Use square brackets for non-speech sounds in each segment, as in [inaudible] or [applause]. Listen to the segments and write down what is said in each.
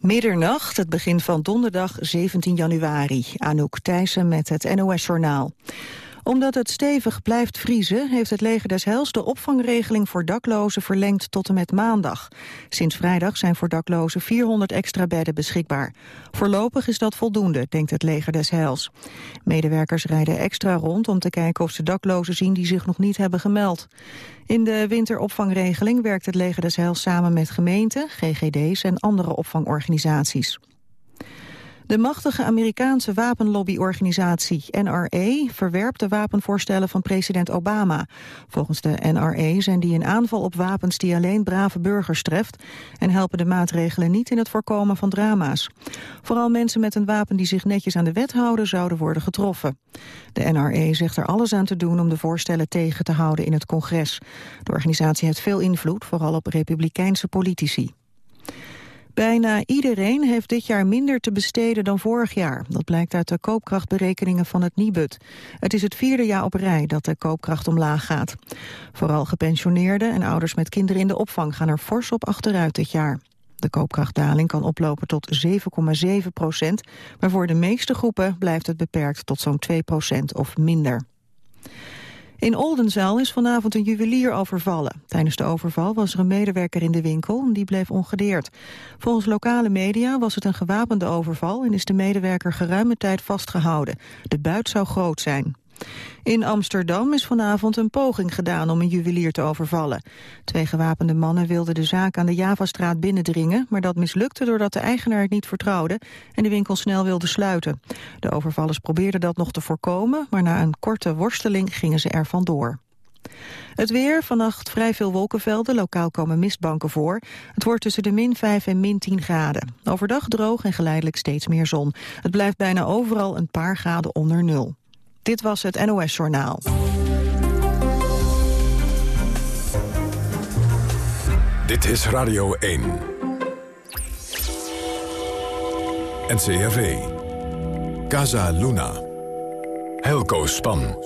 Middernacht, het begin van donderdag 17 januari. Anouk Thijssen met het NOS-journaal omdat het stevig blijft vriezen... heeft het leger des Heils de opvangregeling voor daklozen verlengd tot en met maandag. Sinds vrijdag zijn voor daklozen 400 extra bedden beschikbaar. Voorlopig is dat voldoende, denkt het leger des Heils. Medewerkers rijden extra rond om te kijken of ze daklozen zien... die zich nog niet hebben gemeld. In de winteropvangregeling werkt het leger des Heils samen met gemeenten, GGD's en andere opvangorganisaties. De machtige Amerikaanse wapenlobbyorganisatie NRA verwerpt de wapenvoorstellen van president Obama. Volgens de NRA zijn die een aanval op wapens die alleen brave burgers treft en helpen de maatregelen niet in het voorkomen van drama's. Vooral mensen met een wapen die zich netjes aan de wet houden zouden worden getroffen. De NRA zegt er alles aan te doen om de voorstellen tegen te houden in het congres. De organisatie heeft veel invloed, vooral op republikeinse politici. Bijna iedereen heeft dit jaar minder te besteden dan vorig jaar. Dat blijkt uit de koopkrachtberekeningen van het Nibud. Het is het vierde jaar op rij dat de koopkracht omlaag gaat. Vooral gepensioneerden en ouders met kinderen in de opvang gaan er fors op achteruit dit jaar. De koopkrachtdaling kan oplopen tot 7,7 procent, maar voor de meeste groepen blijft het beperkt tot zo'n 2 procent of minder. In Oldenzaal is vanavond een juwelier overvallen. Tijdens de overval was er een medewerker in de winkel, die bleef ongedeerd. Volgens lokale media was het een gewapende overval en is de medewerker geruime tijd vastgehouden. De buit zou groot zijn. In Amsterdam is vanavond een poging gedaan om een juwelier te overvallen. Twee gewapende mannen wilden de zaak aan de Javastraat binnendringen... maar dat mislukte doordat de eigenaar het niet vertrouwde... en de winkel snel wilde sluiten. De overvallers probeerden dat nog te voorkomen... maar na een korte worsteling gingen ze er vandoor. Het weer, vannacht vrij veel wolkenvelden, lokaal komen mistbanken voor. Het wordt tussen de min 5 en min 10 graden. Overdag droog en geleidelijk steeds meer zon. Het blijft bijna overal een paar graden onder nul. Dit was het NOS Journaal. Dit is Radio 1. NCRV. Casa Luna. Helco Span.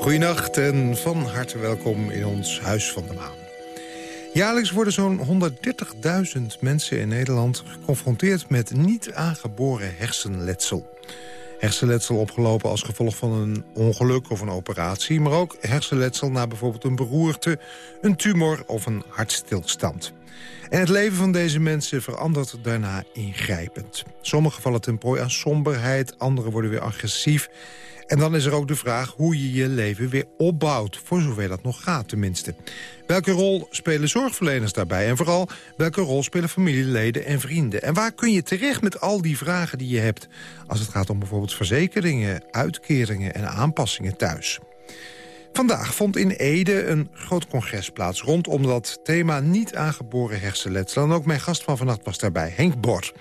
Goedenacht en van harte welkom in ons Huis van de Maan. Jaarlijks worden zo'n 130.000 mensen in Nederland geconfronteerd met niet aangeboren hersenletsel hersenletsel opgelopen als gevolg van een ongeluk of een operatie... maar ook hersenletsel na bijvoorbeeld een beroerte, een tumor of een hartstilstand. En het leven van deze mensen verandert daarna ingrijpend. Sommigen vallen ten prooi aan somberheid, anderen worden weer agressief... En dan is er ook de vraag hoe je je leven weer opbouwt. Voor zover dat nog gaat tenminste. Welke rol spelen zorgverleners daarbij? En vooral, welke rol spelen familieleden en vrienden? En waar kun je terecht met al die vragen die je hebt... als het gaat om bijvoorbeeld verzekeringen, uitkeringen en aanpassingen thuis? Vandaag vond in Ede een groot congres plaats rondom dat thema niet aangeboren hersenletsel. En ook mijn gast van vannacht was daarbij, Henk Bord.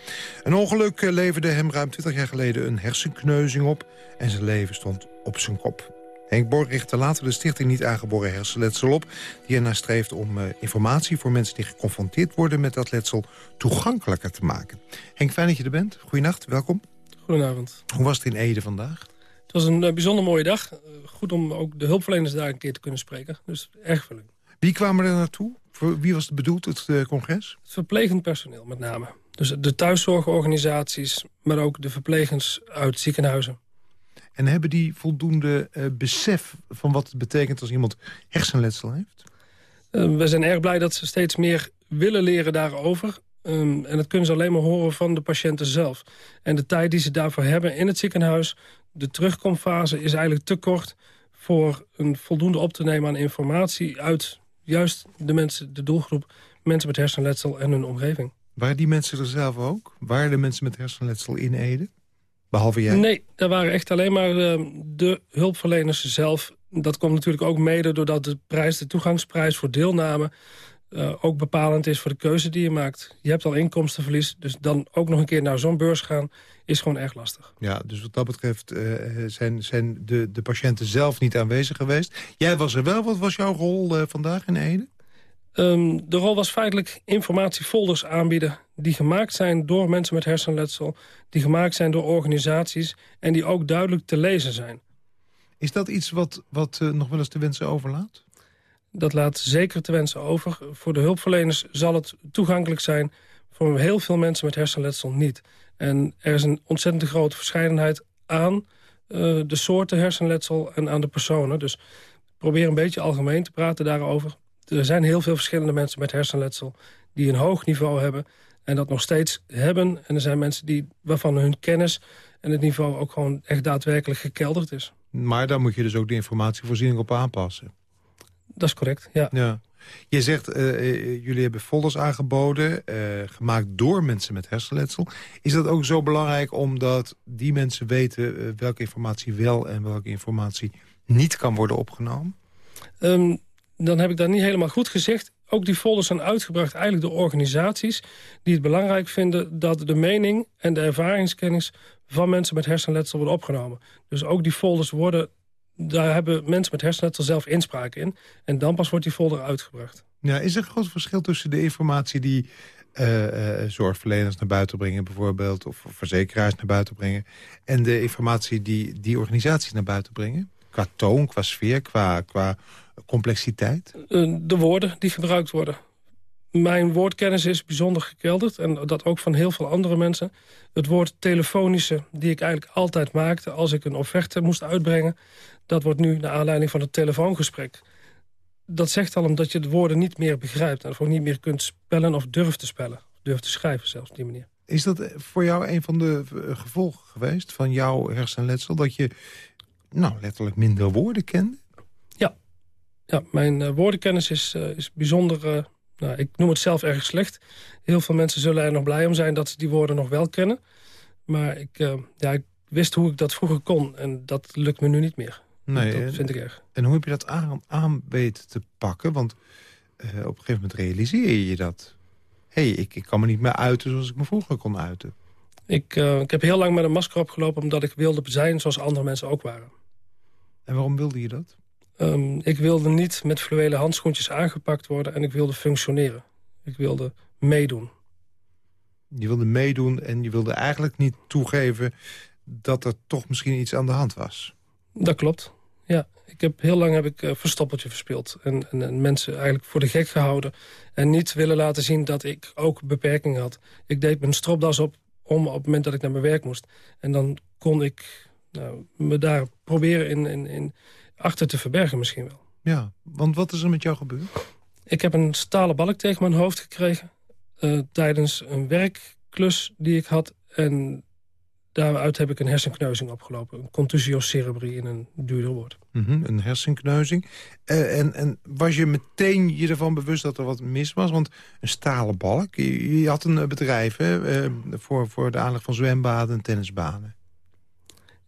Een ongeluk eh, leverde hem ruim 20 jaar geleden een hersenkneuzing op en zijn leven stond op zijn kop. Henk Bord richtte later de stichting Niet Aangeboren Hersenletsel op... die ernaar streeft om uh, informatie voor mensen die geconfronteerd worden met dat letsel... toegankelijker te maken. Henk, fijn dat je er bent. Goedenacht, welkom. Goedenavond. Hoe was het in Ede vandaag? Het was een uh, bijzonder mooie dag. Uh, goed om ook de hulpverleners daar een keer te kunnen spreken. Dus erg verleuk. Wie kwamen er naartoe? Voor wie was het bedoeld, het uh, congres? Het verplegend personeel met name. Dus de thuiszorgorganisaties, maar ook de verplegers uit ziekenhuizen. En hebben die voldoende besef van wat het betekent als iemand hersenletsel heeft? we zijn erg blij dat ze steeds meer willen leren daarover. Um, en dat kunnen ze alleen maar horen van de patiënten zelf. En de tijd die ze daarvoor hebben in het ziekenhuis de terugkomfase is eigenlijk te kort voor een voldoende op te nemen aan informatie uit juist de mensen, de doelgroep, mensen met hersenletsel en hun omgeving. Waren die mensen er zelf ook? Waren de mensen met hersenletsel in Ede? Behalve jij? Nee, daar waren echt alleen maar uh, de hulpverleners zelf. Dat komt natuurlijk ook mede doordat de prijs, de toegangsprijs voor deelname uh, ook bepalend is voor de keuze die je maakt. Je hebt al inkomstenverlies, dus dan ook nog een keer naar zo'n beurs gaan... is gewoon erg lastig. Ja, dus wat dat betreft uh, zijn, zijn de, de patiënten zelf niet aanwezig geweest. Jij was er wel. Wat was jouw rol uh, vandaag in Ede? Um, de rol was feitelijk informatiefolders aanbieden... die gemaakt zijn door mensen met hersenletsel... die gemaakt zijn door organisaties... en die ook duidelijk te lezen zijn. Is dat iets wat, wat nog wel eens de wensen overlaat? Dat laat zeker te wensen over. Voor de hulpverleners zal het toegankelijk zijn. voor heel veel mensen met hersenletsel niet. En er is een ontzettend grote verscheidenheid aan de soorten hersenletsel en aan de personen. Dus probeer een beetje algemeen te praten daarover. Er zijn heel veel verschillende mensen met hersenletsel... die een hoog niveau hebben en dat nog steeds hebben. En er zijn mensen die, waarvan hun kennis en het niveau ook gewoon echt daadwerkelijk gekelderd is. Maar daar moet je dus ook de informatievoorziening op aanpassen. Dat is correct, ja. ja. Je zegt, uh, jullie hebben folders aangeboden, uh, gemaakt door mensen met hersenletsel. Is dat ook zo belangrijk omdat die mensen weten welke informatie wel en welke informatie niet kan worden opgenomen? Um, dan heb ik dat niet helemaal goed gezegd. Ook die folders zijn uitgebracht eigenlijk door organisaties... die het belangrijk vinden dat de mening en de ervaringskennis... van mensen met hersenletsel worden opgenomen. Dus ook die folders worden... daar hebben mensen met hersenletsel zelf inspraak in. En dan pas wordt die folder uitgebracht. Ja, is er een groot verschil tussen de informatie die uh, uh, zorgverleners naar buiten brengen bijvoorbeeld... of verzekeraars naar buiten brengen... en de informatie die die organisaties naar buiten brengen? Qua toon, qua sfeer, qua, qua complexiteit? Eh, de woorden die gebruikt worden. Mijn woordkennis is bijzonder gekelderd. En dat ook van heel veel andere mensen. Het woord telefonische, die ik eigenlijk altijd maakte... als ik een offerte moest uitbrengen... dat wordt nu naar aanleiding van het telefoongesprek. Dat zegt al omdat je de woorden niet meer begrijpt... en ook niet meer kunt spellen of durft te spellen. Durft te schrijven zelfs op die manier. Is dat voor jou een van de gevolgen geweest van jouw hersenletsel... dat je nou, letterlijk minder woorden kende? Ja, mijn uh, woordenkennis is, uh, is bijzonder... Nou, ik noem het zelf erg slecht. Heel veel mensen zullen er nog blij om zijn dat ze die woorden nog wel kennen. Maar ik, ja, ik wist hoe ik dat vroeger kon. En dat lukt me nu niet meer. Nee, dat vind ik erg. En hoe heb je dat aan, aan weten te pakken? Want op een gegeven moment realiseer je je dat. Hé, hey, ik, ik kan me niet meer uiten zoals ik me vroeger kon uiten. Ik, ik heb heel lang met een masker opgelopen... omdat ik wilde zijn zoals andere mensen ook waren. En waarom wilde je dat? Um, ik wilde niet met fluwelen handschoentjes aangepakt worden... en ik wilde functioneren. Ik wilde meedoen. Je wilde meedoen en je wilde eigenlijk niet toegeven... dat er toch misschien iets aan de hand was. Dat klopt, ja. Ik heb, heel lang heb ik uh, verstoppertje verspeeld. En, en, en, mensen eigenlijk voor de gek gehouden. En niet willen laten zien dat ik ook beperkingen had. Ik deed mijn stropdas op om op het moment dat ik naar mijn werk moest. En dan kon ik nou, me daar proberen in, in, in achter te verbergen misschien wel. Ja, want wat is er met jou gebeurd? Ik heb een stalen balk tegen mijn hoofd gekregen... Uh, tijdens een werkklus die ik had. En daaruit heb ik een hersenkneuzing opgelopen. Een contusio cerebri in een duurder woord. Mm -hmm, een hersenkneuzing. Uh, en, en was je meteen je ervan bewust dat er wat mis was? Want een stalen balk, je, je had een bedrijf hè, uh, voor, voor de aanleg van zwembaden en tennisbanen.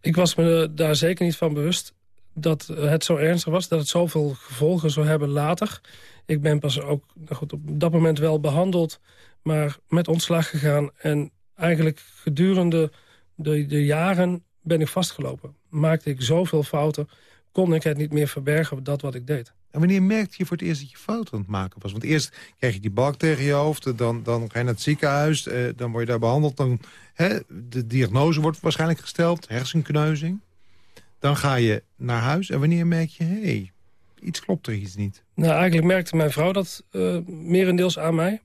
Ik was me daar zeker niet van bewust dat het zo ernstig was, dat het zoveel gevolgen zou hebben later. Ik ben pas ook nou goed, op dat moment wel behandeld, maar met ontslag gegaan. En eigenlijk gedurende de, de jaren ben ik vastgelopen. Maakte ik zoveel fouten, kon ik het niet meer verbergen, dat wat ik deed. En wanneer merkte je voor het eerst dat je fouten aan het maken was? Want eerst krijg je die balk tegen je hoofd, dan, dan ga je naar het ziekenhuis... Eh, dan word je daar behandeld, dan, hè, de diagnose wordt waarschijnlijk gesteld, hersenkneuzing. Dan ga je naar huis en wanneer merk je... hé, hey, iets klopt er iets niet? Nou, eigenlijk merkte mijn vrouw dat uh, merendeels aan mij.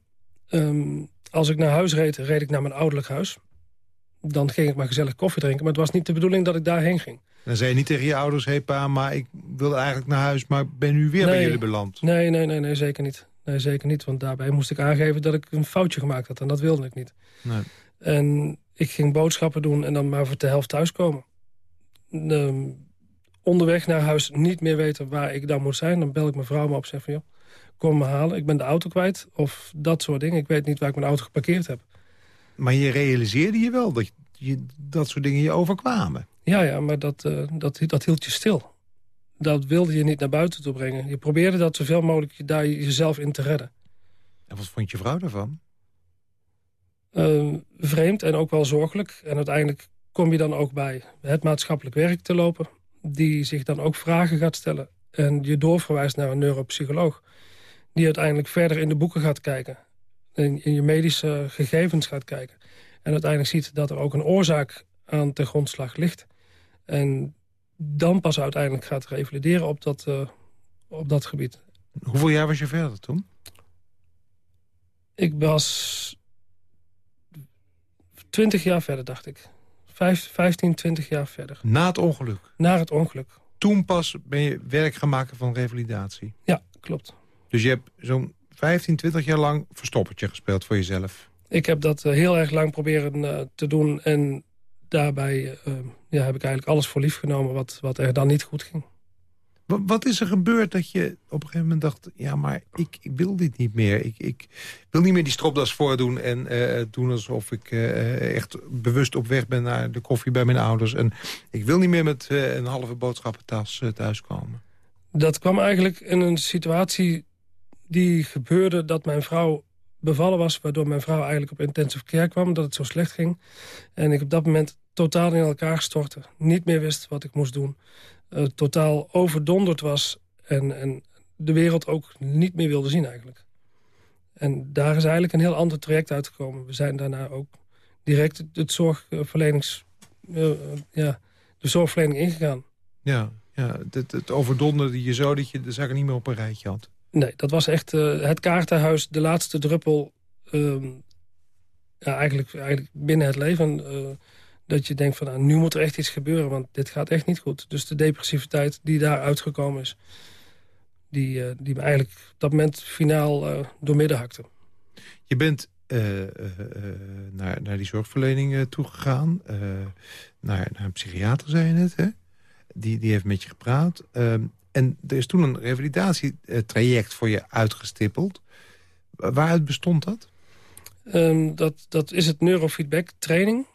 Ehm, als ik naar huis reed, reed ik naar mijn ouderlijk huis. Dan ging ik maar gezellig koffie drinken. Maar het was niet de bedoeling dat ik daarheen ging. Dan zei je niet tegen je ouders... hé hey pa, maar ik wilde eigenlijk naar huis... maar ben nu weer bij jullie beland. Nee, nee, nee, nee, zeker niet. Nee, zeker niet. Want daarbij moest ik aangeven dat ik een foutje gemaakt had. En dat wilde ik niet. Nee. En ik ging boodschappen doen en dan maar voor de helft thuiskomen onderweg naar huis niet meer weten waar ik dan moet zijn... dan bel ik mijn vrouw me op en zeg van... joh, kom me halen, ik ben de auto kwijt. Of dat soort dingen. Ik weet niet waar ik mijn auto geparkeerd heb. Maar je realiseerde je wel dat je, dat soort dingen je overkwamen? Ja, ja, maar dat, uh, dat, dat hield je stil. Dat wilde je niet naar buiten toe brengen. Je probeerde dat zoveel mogelijk daar jezelf in te redden. En wat vond je vrouw daarvan? Uh, vreemd en ook wel zorgelijk. En uiteindelijk kom je dan ook bij het maatschappelijk werk te lopen... die zich dan ook vragen gaat stellen en je doorverwijst naar een neuropsycholoog... die uiteindelijk verder in de boeken gaat kijken... in, in je medische gegevens gaat kijken... en uiteindelijk ziet dat er ook een oorzaak aan ten grondslag ligt... en dan pas uiteindelijk gaat revalideren op dat, uh, op dat gebied. Hoeveel jaar was je verder toen? Ik was 20 jaar verder, dacht ik. Vijf, 15, 20 jaar verder. Na het ongeluk? Na het ongeluk. Toen pas ben je werk gaan maken van revalidatie? Ja, klopt. Dus je hebt zo'n 15, 20 jaar lang verstoppertje gespeeld voor jezelf? Ik heb dat eh, heel erg lang proberen uh, te doen. En daarbij uh, ja, heb ik eigenlijk alles voor lief genomen wat, wat er dan niet goed ging. Wat is er gebeurd dat je op een gegeven moment dacht... ja, maar ik, ik wil dit niet meer. Ik, ik wil niet meer die stropdas voordoen en uh, doen alsof ik uh, echt bewust op weg ben... naar de koffie bij mijn ouders. En ik wil niet meer met uh, een halve boodschappentas thuiskomen. Dat kwam eigenlijk in een situatie die gebeurde dat mijn vrouw bevallen was... waardoor mijn vrouw eigenlijk op intensive care kwam, dat het zo slecht ging. En ik op dat moment totaal in elkaar stortte. Niet meer wist wat ik moest doen. Uh, totaal overdonderd was en, en de wereld ook niet meer wilde zien eigenlijk. En daar is eigenlijk een heel ander traject uitgekomen. We zijn daarna ook direct het zorgverlenings, uh, ja, de zorgverlening ingegaan. Ja, ja het, het overdonderde je zo dat je de zaken niet meer op een rijtje had. Nee, dat was echt uh, het kaartenhuis, de laatste druppel... Ja, eigenlijk, eigenlijk binnen het leven... Uh, dat je denkt van nou, nu moet er echt iets gebeuren, want dit gaat echt niet goed. Dus de depressiviteit die daar uitgekomen is... die, uh, die me eigenlijk op dat moment finaal doormidden hakte. Je bent naar, naar die zorgverlening toegegaan. naar, naar een psychiater, zei je net, hè? Die, die heeft met je gepraat. Ehm, en er is toen een revalidatietraject voor je uitgestippeld. Waaruit bestond dat? Um, dat? Dat is het neurofeedback training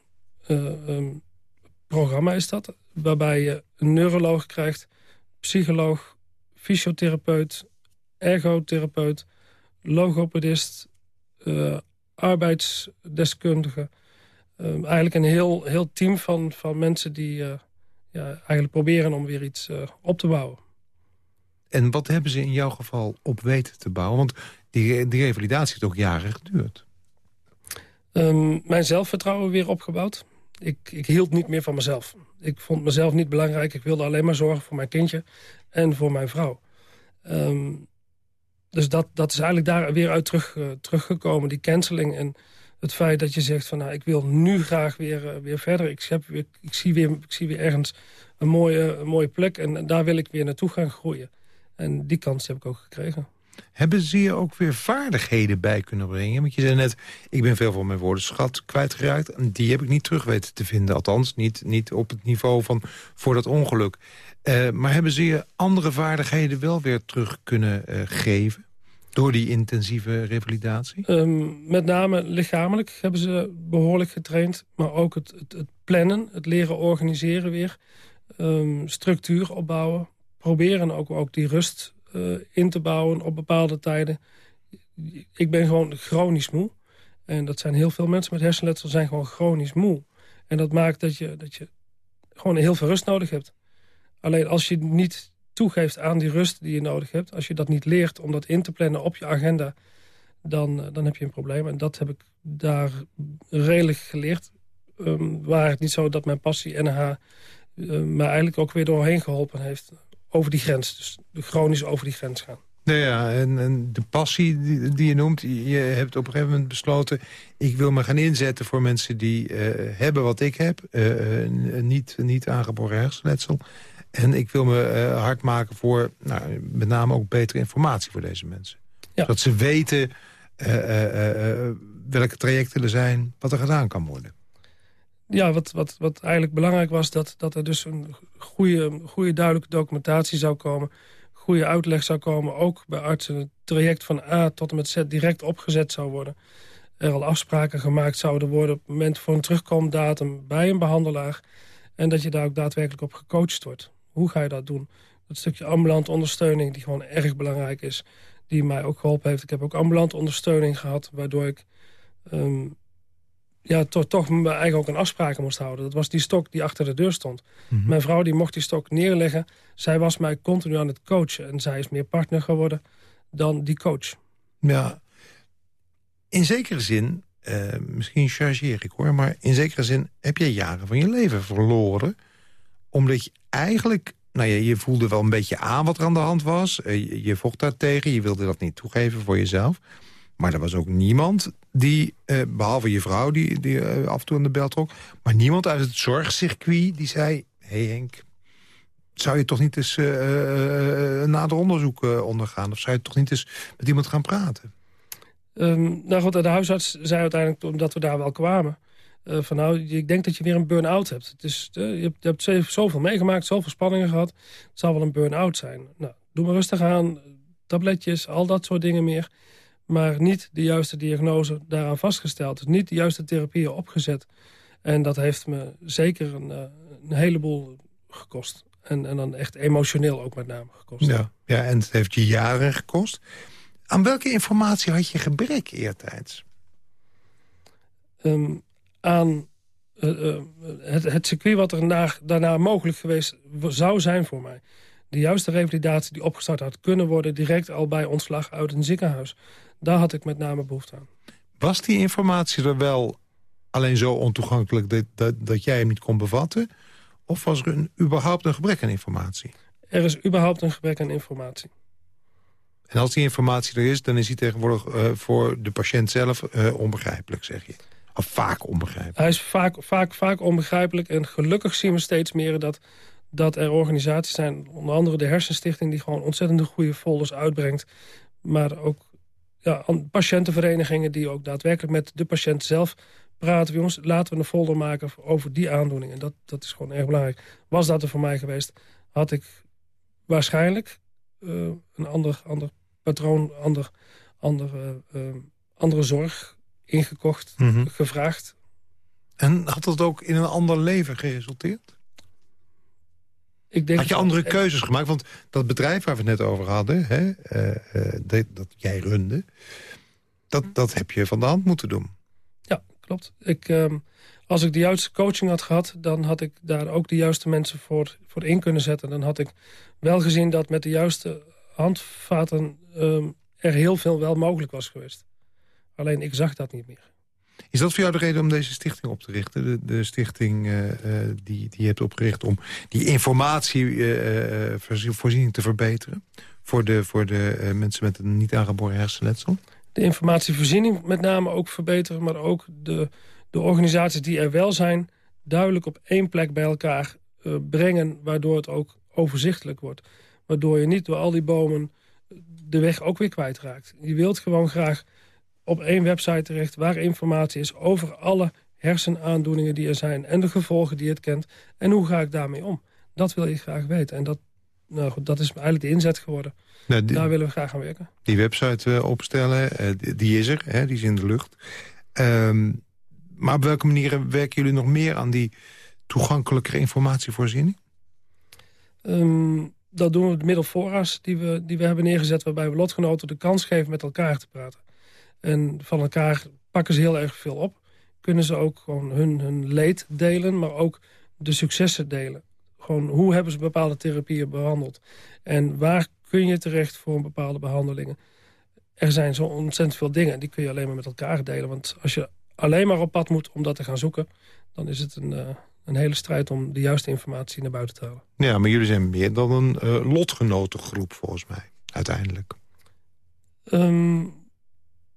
uh, um, programma is dat. Waarbij je een neuroloog krijgt, psycholoog, fysiotherapeut, ergotherapeut, logopedist, uh, arbeidsdeskundige. Um, eigenlijk een heel, heel team van, van mensen die uh, ja, eigenlijk proberen om weer iets op te bouwen. En wat hebben ze in jouw geval op weten te bouwen? Want die, die revalidatie heeft ook jaren geduurd. Um, mijn zelfvertrouwen weer opgebouwd ik, ik hield niet meer van mezelf. Ik vond mezelf niet belangrijk. Ik wilde alleen maar zorgen voor mijn kindje en voor mijn vrouw. Um, dus dat, dat is eigenlijk daar weer uit terug, uh, teruggekomen, die canceling. En het feit dat je zegt van nou, ik wil nu graag weer, uh, weer verder. Ik, heb ik, zie weer, ik zie weer ergens een mooie, een mooie plek en daar wil ik weer naartoe gaan groeien. En die kans heb ik ook gekregen. Hebben ze je ook weer vaardigheden bij kunnen brengen? Want je zei net, ik ben veel van mijn woordenschat kwijtgeraakt. En die heb ik niet terug weten te vinden. Althans, niet, niet op het niveau van voor dat ongeluk. Uh, maar hebben ze je andere vaardigheden wel weer terug kunnen uh, geven? Door die intensieve revalidatie? Um, met name lichamelijk hebben ze behoorlijk getraind. Maar ook het, het, het plannen, het leren organiseren weer. Um, structuur opbouwen. Proberen ook, ook die rust uh, in te bouwen op bepaalde tijden. Ik ben gewoon chronisch moe. En dat zijn heel veel mensen met hersenletsel zijn gewoon chronisch moe. En dat maakt dat je, dat je gewoon heel veel rust nodig hebt. Alleen als je niet toegeeft aan die rust die je nodig hebt... als je dat niet leert om dat in te plannen op je agenda... dan, uh, dan heb je een probleem. En dat heb ik daar redelijk geleerd. Um, waar het niet zo dat mijn passie NH uh, me eigenlijk ook weer doorheen geholpen heeft over die grens. Dus chronisch over die grens gaan. Nou ja, en, en de passie die, die, je noemt, je hebt op een gegeven moment besloten... ik wil me gaan inzetten voor mensen die uh, hebben wat ik heb. Uh, niet, niet aangeboren hersenletsel. En ik wil me uh, hard maken voor nou, met name ook betere informatie voor deze mensen. Ja. Zodat ze weten welke trajecten er zijn, wat er gedaan kan worden ja, wat, wat, wat eigenlijk belangrijk was... dat, dat er dus een goede, goede duidelijke documentatie zou komen... goede uitleg zou komen, ook bij artsen... het traject van A tot en met Z direct opgezet zou worden. Er al afspraken gemaakt zouden worden... op het moment voor een terugkomdatum bij een behandelaar... en dat je daar ook daadwerkelijk op gecoacht wordt. Hoe ga je dat doen? Dat stukje ambulante ondersteuning, die gewoon erg belangrijk is... die mij ook geholpen heeft. Ik heb ook ambulante ondersteuning gehad, waardoor ik... Um, ja, toch, toch eigenlijk ook een afspraken moest houden. Dat was die stok die achter de deur stond. Mm -hmm. Mijn vrouw die mocht die stok neerleggen. Zij was mij continu aan het coachen. En zij is meer partner geworden dan die coach. Ja, in zekere zin, uh, misschien chargeer ik hoor... maar in zekere zin heb jij jaren van je leven verloren... omdat je eigenlijk... Nou ja, je voelde wel een beetje aan wat er aan de hand was. Uh, je, je vocht daartegen, je wilde dat niet toegeven voor jezelf. Maar er was ook niemand die, eh, behalve je vrouw die, die eh, af en toe aan de bel trok... maar niemand uit het zorgcircuit die zei... hé hey Henk, zou je toch niet eens uh, een nader onderzoek ondergaan? Of zou je toch niet eens met iemand gaan praten? Um, nou goed, de huisarts zei uiteindelijk, omdat we daar wel kwamen... Van nou, ik denk dat je weer een burn-out hebt. Het is, je, hebt, je zoveel meegemaakt, zoveel spanningen gehad. Het zal wel een burn-out zijn. Nou, doe maar rustig aan, tabletjes, al dat soort dingen meer. Maar niet de juiste diagnose daaraan vastgesteld. Dus niet de juiste therapieën opgezet. En dat heeft me zeker een, uh, een heleboel gekost. En, en dan echt emotioneel ook met name gekost. Ja, ja, en het heeft je jaren gekost. Aan welke informatie had je gebrek eertijds? Um, aan uh, uh, het, het, circuit wat er na, daarna mogelijk geweest zou zijn voor mij. De juiste revalidatie die opgestart had kunnen worden... direct al bij ontslag uit een ziekenhuis. Daar had ik met name behoefte aan. Was die informatie er wel alleen zo ontoegankelijk... dat, dat, dat jij hem niet kon bevatten? Of was er een, überhaupt een gebrek aan informatie? Er is überhaupt een gebrek aan informatie. En als die informatie er is, dan is die tegenwoordig uh, voor de patiënt zelf uh, onbegrijpelijk, zeg je? Of vaak onbegrijpelijk? Hij is vaak, vaak, vaak onbegrijpelijk. En gelukkig zien we steeds meer dat, dat er organisaties zijn... onder andere de Hersenstichting... die gewoon ontzettend goede folders uitbrengt. Maar ook ja, patiëntenverenigingen die ook daadwerkelijk met de patiënt zelf praten. Jongens, laten we een folder maken over die aandoening. En dat, dat is gewoon erg belangrijk. Was dat er voor mij geweest, had ik waarschijnlijk uh, een ander, ander patroon, ander, ander, uh, andere zorg ingekocht, mm gevraagd. En had dat ook in een ander leven geresulteerd? Ik denk had je andere keuzes gemaakt? Want dat bedrijf waar we het net over hadden, hè, uh, dat, dat, jij runde... Dat, dat heb je van de hand moeten doen. Ja, klopt. Ik, uh, als ik de juiste coaching had gehad... dan had ik daar ook de juiste mensen voor, voor in kunnen zetten. Dan had ik wel gezien dat met de juiste handvaten... Uh, er heel veel wel mogelijk was geweest. Alleen ik zag dat niet meer. Is dat voor jou de reden om deze stichting op te richten? De, de stichting uh, die, die je hebt opgericht om die informatievoorziening uh, te verbeteren... voor de, voor de mensen met een niet aangeboren hersenletsel? De informatievoorziening met name ook verbeteren... maar ook de, de organisaties die er wel zijn... duidelijk op één plek bij elkaar brengen... waardoor het ook overzichtelijk wordt. Waardoor je niet door al die bomen de weg ook weer kwijtraakt. Je wilt gewoon graag op één website terecht... waar informatie is over alle hersenaandoeningen die er zijn... en de gevolgen die het kent. En hoe ga ik daarmee om? Dat wil je graag weten. En dat, nou goed, dat is eigenlijk de inzet geworden. Nou, Daar willen we graag aan werken. Die website uh, opstellen, uh, die, is er, hè, die is in de lucht. Um, maar op welke manieren werken jullie nog meer aan die toegankelijke informatievoorziening? Um, dat doen we middel voorra's die we, die we hebben neergezet... waarbij we lotgenoten de kans geven met elkaar te praten. En van elkaar pakken ze heel erg veel op. Kunnen ze ook gewoon hun, hun leed delen, maar ook de successen delen. Gewoon hoe hebben ze bepaalde therapieën behandeld. En waar kun je terecht voor bepaalde behandelingen. Er zijn zo ontzettend veel dingen, die kun je alleen maar met elkaar delen. Want als je alleen maar op pad moet om dat te gaan zoeken... dan is het een, uh, een hele strijd om de juiste informatie naar buiten te halen. Ja, maar jullie zijn meer dan een uh, lotgenotengroep volgens mij, uiteindelijk. Um,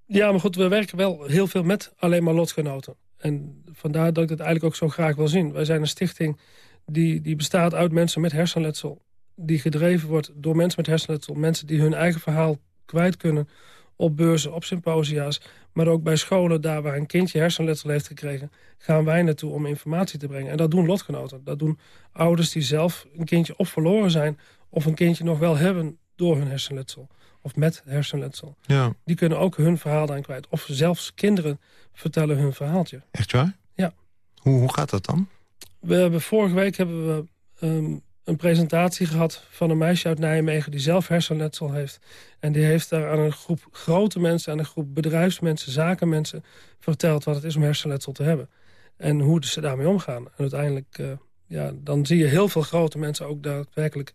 ja, maar goed, we werken wel heel veel met alleen maar lotgenoten. En vandaar dat ik het eigenlijk ook zo graag wil zien. Wij zijn een stichting die, die bestaat uit mensen met hersenletsel. Die gedreven wordt door mensen met hersenletsel. Mensen die hun eigen verhaal kwijt kunnen op beurzen, op symposia's. Maar ook bij scholen, daar waar een kindje hersenletsel heeft gekregen... gaan wij naartoe om informatie te brengen. En dat doen lotgenoten. Dat doen ouders die zelf een kindje of verloren zijn... of een kindje nog wel hebben door hun hersenletsel of met hersenletsel. Ja. Die kunnen ook hun verhaal dan kwijt. Of zelfs kinderen vertellen hun verhaaltje. Echt waar? Ja. Hoe, hoe gaat dat dan? We hebben, vorige week hebben we um, een presentatie gehad van een meisje uit Nijmegen... die zelf hersenletsel heeft. En die heeft daar aan een groep grote mensen... aan een groep bedrijfsmensen, zakenmensen... verteld wat het is om hersenletsel te hebben. En hoe ze daarmee omgaan. En uiteindelijk, uh, ja, dan zie je heel veel grote mensen ook daadwerkelijk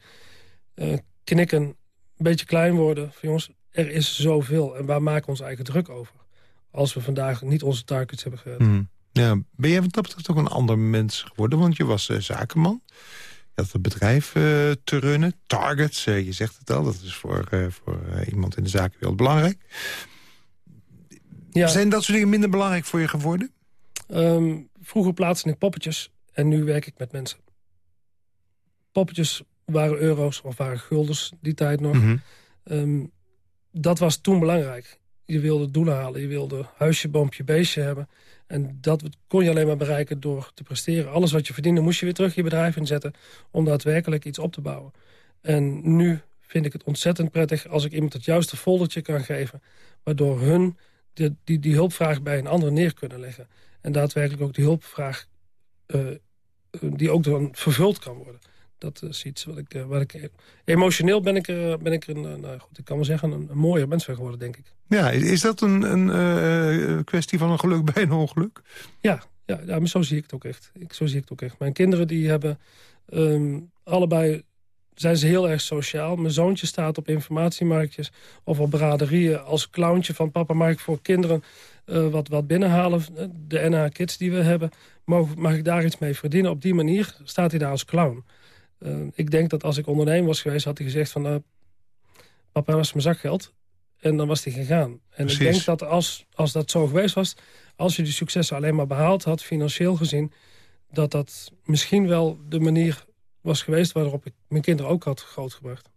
uh, knikken beetje klein worden. Van jongens, er is zoveel. En waar maken we ons eigen druk over? Als we vandaag niet onze targets hebben gered. Hmm. Ja, ben jij wat dat betreft ook een ander mens geworden? Want je was uh, zakenman. Je had het bedrijf uh, te runnen. Targets, uh, je zegt het al. Dat is voor, voor iemand in de zakenwereld belangrijk. Ja. Zijn dat soort dingen minder belangrijk voor je geworden? Ehm, vroeger plaatste ik poppetjes en nu werk ik met mensen. Poppetjes waren euro's of waren guldens die tijd nog. Mhm. Ehm, dat was toen belangrijk. Je wilde doelen halen, je wilde huisje, boompje, beestje hebben. En dat kon je alleen maar bereiken door te presteren. Alles wat je verdiende moest je weer terug je bedrijf inzetten... om daadwerkelijk iets op te bouwen. En nu vind ik het ontzettend prettig als ik iemand het juiste foldertje kan geven... waardoor hun die, die, die hulpvraag bij een ander neer kunnen leggen. En daadwerkelijk ook die hulpvraag uh, die ook dan vervuld kan worden. Dat is iets wat ik... Uh, wat ik emotioneel ben ik er, ben ik er nou goed, ik kan wel zeggen, een, een mooier mens geworden, denk ik. Ja, is dat een, een kwestie van een geluk bij een ongeluk? Ja, ja, ja maar zo zie ik het ook echt. Ik, zo zie ik het ook echt. Mijn kinderen die hebben um, allebei zijn ze heel erg sociaal. Mijn zoontje staat op informatiemarktjes of op braderieën... als clowntje van papa mag ik voor kinderen uh, wat, wat binnenhalen. De NH Kids die we hebben, mag, mag ik daar iets mee verdienen. Op die manier staat hij daar als clown. Uh, ik denk dat als ik ondernemer was geweest, had hij gezegd van... Uh, papa was mijn zakgeld. En dan was hij gegaan. En ik denk dat als, als dat zo geweest was... als je die successen alleen maar behaald had, financieel gezien... dat dat misschien wel de manier was geweest... waarop ik mijn kinderen ook had grootgebracht.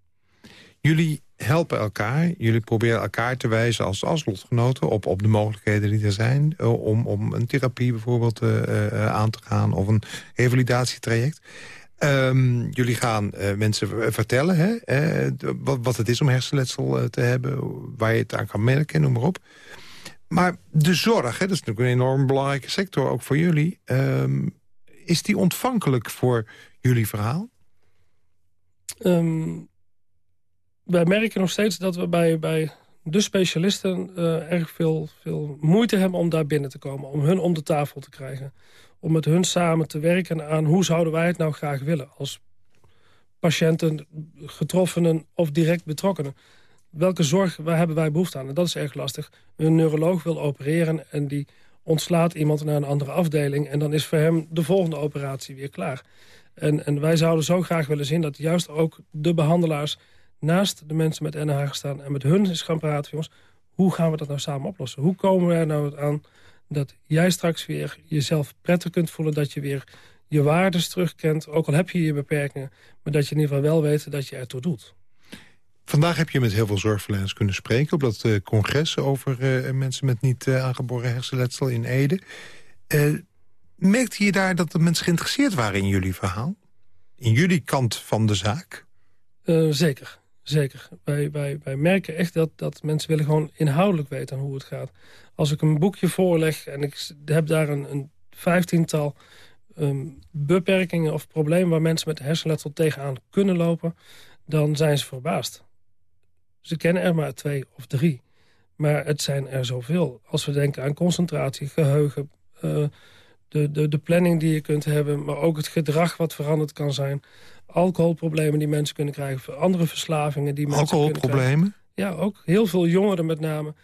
Jullie helpen elkaar. Jullie proberen elkaar te wijzen als, als lotgenoten... Op, op de mogelijkheden die er zijn. Eh, om, om een therapie bijvoorbeeld uh, aan te gaan. Of een revalidatietraject. Um, jullie gaan mensen vertellen hè, wat, wat, het is om hersenletsel te hebben. Waar je het aan kan merken, noem maar op. Maar de zorg, hè, dat is natuurlijk een enorm belangrijke sector. Ook voor jullie. Um, is die ontvankelijk voor jullie verhaal? Um, wij merken nog steeds dat we bij, bij de specialisten erg veel, veel moeite hebben om daar binnen te komen. Om hun om de tafel te krijgen. Om met hun samen te werken aan hoe zouden wij het nou graag willen. Als patiënten, getroffenen of direct betrokkenen. Welke zorg waar hebben wij behoefte aan? En dat is erg lastig. Een neuroloog wil opereren en die ontslaat iemand naar een andere afdeling... en dan is voor hem de volgende operatie weer klaar. En, en wij zouden zo graag willen zien dat juist ook de behandelaars... naast de mensen met NH staan en met hun is gaan praten... jongens, hoe gaan we dat nou samen oplossen? Hoe komen we er nou aan dat jij straks weer jezelf prettig kunt voelen... dat je weer je waardes terugkent, ook al heb je je beperkingen... maar dat je in ieder geval wel weet dat je ertoe doet. Vandaag heb je met heel veel zorgverleners kunnen spreken... op dat uh, congres over uh, mensen met niet uh, aangeboren hersenletsel in Ede. merkte je daar dat de mensen geïnteresseerd waren in jullie verhaal? In jullie kant van de zaak? zeker, zeker. Wij, wij, wij merken echt dat, dat mensen willen gewoon inhoudelijk weten hoe het gaat. Als ik een boekje voorleg en ik heb daar een, een vijftiental... Um, beperkingen of problemen waar mensen met hersenletsel tegenaan kunnen lopen... dan zijn ze verbaasd. Ze kennen er maar twee of drie. Maar het zijn er zoveel. Als we denken aan concentratie, geheugen... Uh, de, de, de planning die je kunt hebben... maar ook het gedrag wat veranderd kan zijn. Alcoholproblemen die mensen kunnen krijgen. Andere verslavingen die mensen kunnen krijgen. Alcoholproblemen? Ja, ook. Heel veel jongeren met name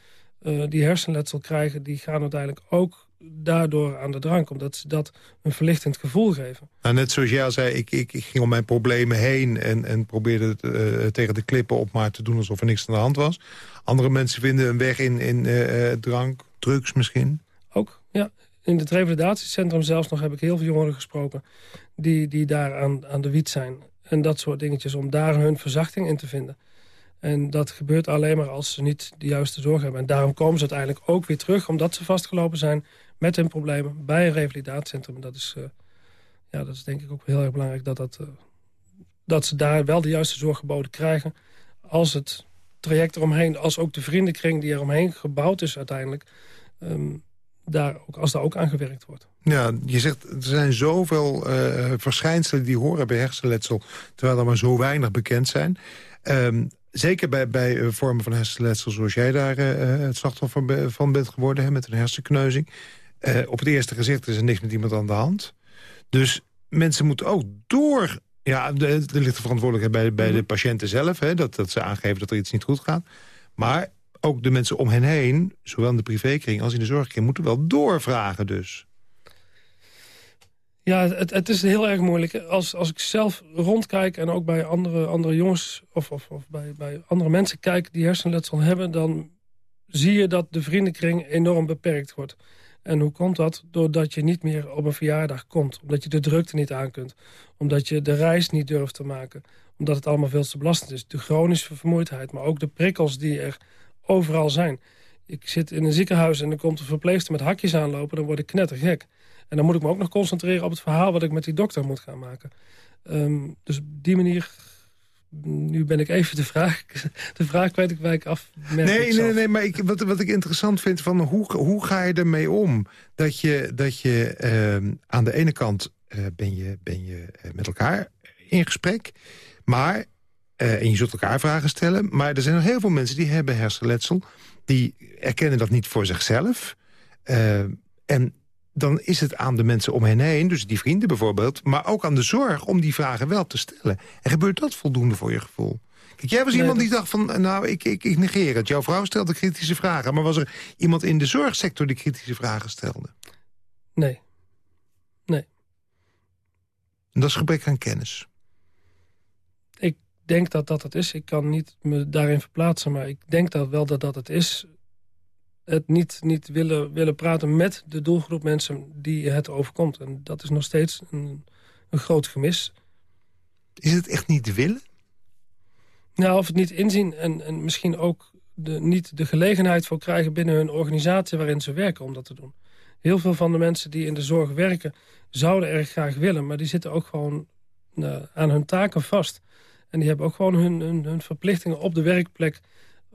uh, die hersenletsel krijgen... die gaan uiteindelijk ook daardoor aan de drank. Omdat ze dat een verlichtend gevoel geven. Nou, net zoals jij zei, ik, ik, ik, ging om mijn problemen heen... en, en probeerde het, uh, tegen de klippen op maar te doen alsof er niks aan de hand was. Andere mensen vinden een weg in, in uh, drank, drugs misschien. Ook, ja. In het revalidatiecentrum zelfs nog heb ik heel veel jongeren gesproken... die, die daar aan, aan de wiet zijn. En dat soort dingetjes, om daar hun verzachting in te vinden. En dat gebeurt alleen maar als ze niet de juiste zorg hebben. En daarom komen ze uiteindelijk ook weer terug... omdat ze vastgelopen zijn met hun problemen bij een revalidatiecentrum. Dat is, uh, ja, dat is denk ik ook heel erg belangrijk dat, dat, uh, dat ze daar wel de juiste zorg geboden krijgen. Als het traject eromheen, als ook de vriendenkring die eromheen gebouwd is uiteindelijk... Um, daar ook, als daar ook aan gewerkt wordt. Ja, je zegt, er zijn zoveel uh, verschijnselen die horen bij hersenletsel... terwijl er maar zo weinig bekend zijn. Um, zeker bij, bij vormen van hersenletsel zoals jij daar uh, het slachtoffer van bent geworden... Hè, met een hersenkneuzing. Uh, op het eerste gezicht is er niks met iemand aan de hand. Dus mensen moeten ook door... Ja, er ligt de verantwoordelijkheid bij, bij de mhm. patiënten zelf... Hè, dat, dat ze aangeven dat er iets niet goed gaat. Maar ook de mensen om hen heen, zowel in de privékring als in de zorgkring... moeten wel doorvragen dus. Ja, het, het is heel erg moeilijk. Als, als ik zelf rondkijk en ook bij andere, andere jongens... of, of, of bij, bij andere mensen kijk die hersenletsel hebben... dan zie je dat de vriendenkring enorm beperkt wordt. En hoe komt dat? Doordat je niet meer op een verjaardag komt. Omdat je de drukte niet aan kunt. Omdat je de reis niet durft te maken. Omdat het allemaal veel te belastend is. De chronische vermoeidheid, maar ook de prikkels die er overal zijn. Ik zit in een ziekenhuis en er komt een verpleegster met hakjes aanlopen... dan word ik knettergek. En dan moet ik me ook nog concentreren op het verhaal... wat ik met die dokter moet gaan maken. Um, dus op die manier nu ben ik even de vraag, [laughs] de vraag kwijt ik waar ik af. Nee, nee, nee, maar ik, wat, wat ik interessant vind, van hoe, hoe ga je ermee om? Dat je, dat je uh, aan de ene kant uh, ben je, ben je eh, met elkaar in gesprek, maar, uh, en je zult elkaar vragen stellen, maar er zijn nog heel veel mensen die hebben hersenletsel, die erkennen dat niet voor zichzelf. en dan is het aan de mensen om hen heen, dus die vrienden bijvoorbeeld... maar ook aan de zorg om die vragen wel te stellen. En gebeurt dat voldoende voor je gevoel? Kijk, jij was iemand die dacht van, nou, ik, ik, ik negeer het. Jouw vrouw stelde kritische vragen. Maar was er iemand in de zorgsector die kritische vragen stelde? Nee. Nee. En dat is gebrek aan kennis? Denk dat dat het is. Ik kan niet me daarin verplaatsen, maar ik denk dat wel dat dat het is het niet, niet willen, willen praten met de doelgroep mensen die het overkomt. En dat is nog steeds een, een groot gemis. Is het echt niet willen? Nou, of het niet inzien en, en misschien ook de, niet de gelegenheid voor krijgen... binnen hun organisatie waarin ze werken om dat te doen. Heel veel van de mensen die in de zorg werken... zouden erg graag willen, maar die zitten ook gewoon nou, aan hun taken vast. En die hebben ook gewoon hun, hun, hun verplichtingen op de werkplek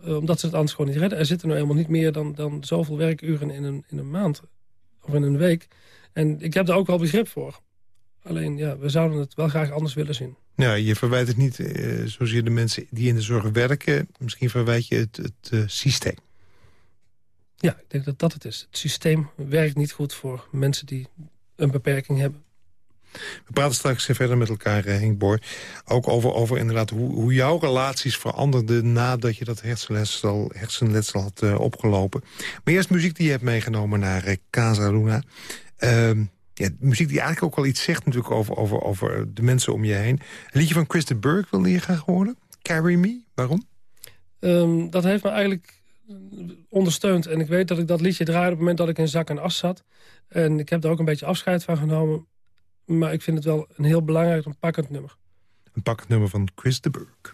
eh, omdat ze het anders gewoon niet redden. Er zitten nou helemaal niet meer dan, dan zoveel werkuren in een, in een maand. Of in een week. En ik heb daar ook wel begrip voor. Alleen, ja, we zouden het wel graag anders willen zien. Ja, je verwijt het niet uh, zozeer de mensen die in de zorg werken. Misschien verwijt je het, het uh, systeem. Ja, ik denk dat dat het is. Het systeem werkt niet goed voor mensen die een beperking hebben. We praten straks verder met elkaar, eh, Henk Boor. Ook over, over inderdaad hoe, hoe jouw relaties veranderden... nadat je dat hersenletsel, hersenletsel had uh, opgelopen. Maar eerst muziek die je hebt meegenomen naar uh, Casa Luna. Uh, ja, muziek die eigenlijk ook wel iets zegt natuurlijk over, over, over de mensen om je heen. Een liedje van Chris Burke wilde je graag horen. Carry Me, waarom? Um, dat heeft me eigenlijk ondersteund. En ik weet dat ik dat liedje draaide op het moment dat ik in zak en as zat. En ik heb daar ook een beetje afscheid van genomen. Maar ik vind het wel een heel belangrijk, een pakkend nummer. Een pakkend nummer van Chris de Burke.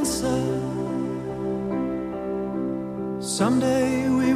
answer. Someday we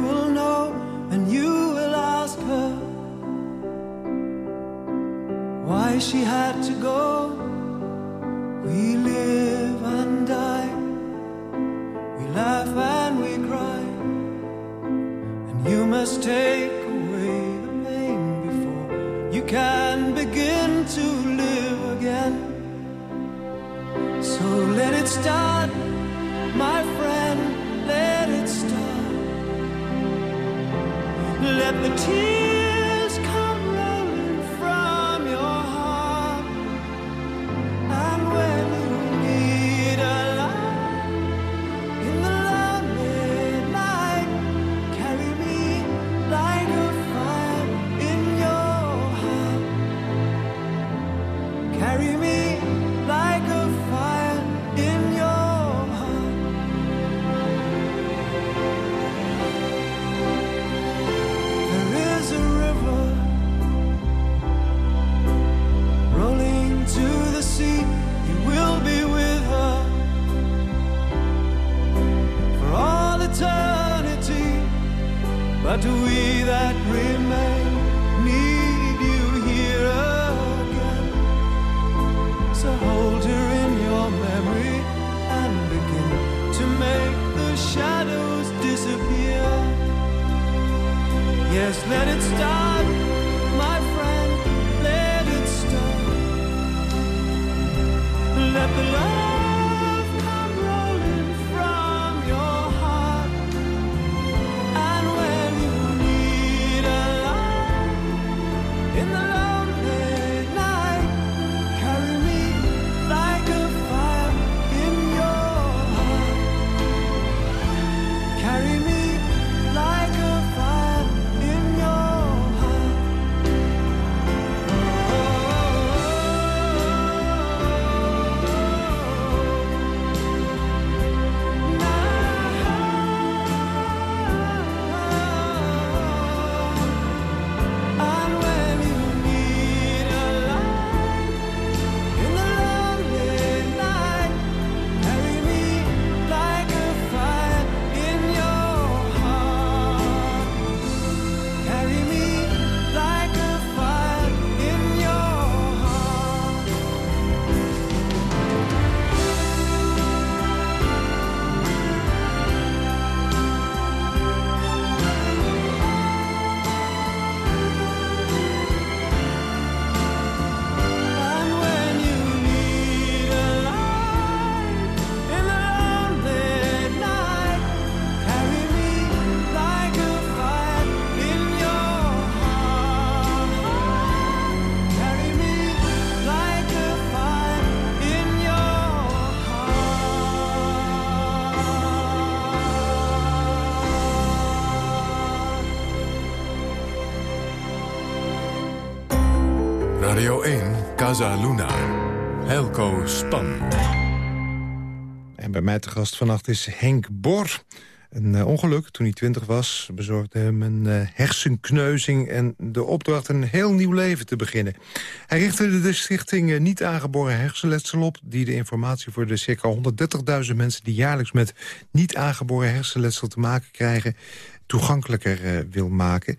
Casa Luna. Helco Span. En bij mij te gast vannacht is Henk Bor. Een uh, ongeluk toen hij twintig was bezorgde hem een uh, hersenkneuzing... en de opdracht een heel nieuw leven te beginnen. Hij richtte de stichting uh, Niet Aangeboren Hersenletsel op... die de informatie voor de circa 130.000 mensen... die jaarlijks met niet aangeboren hersenletsel te maken krijgen... toegankelijker wil maken.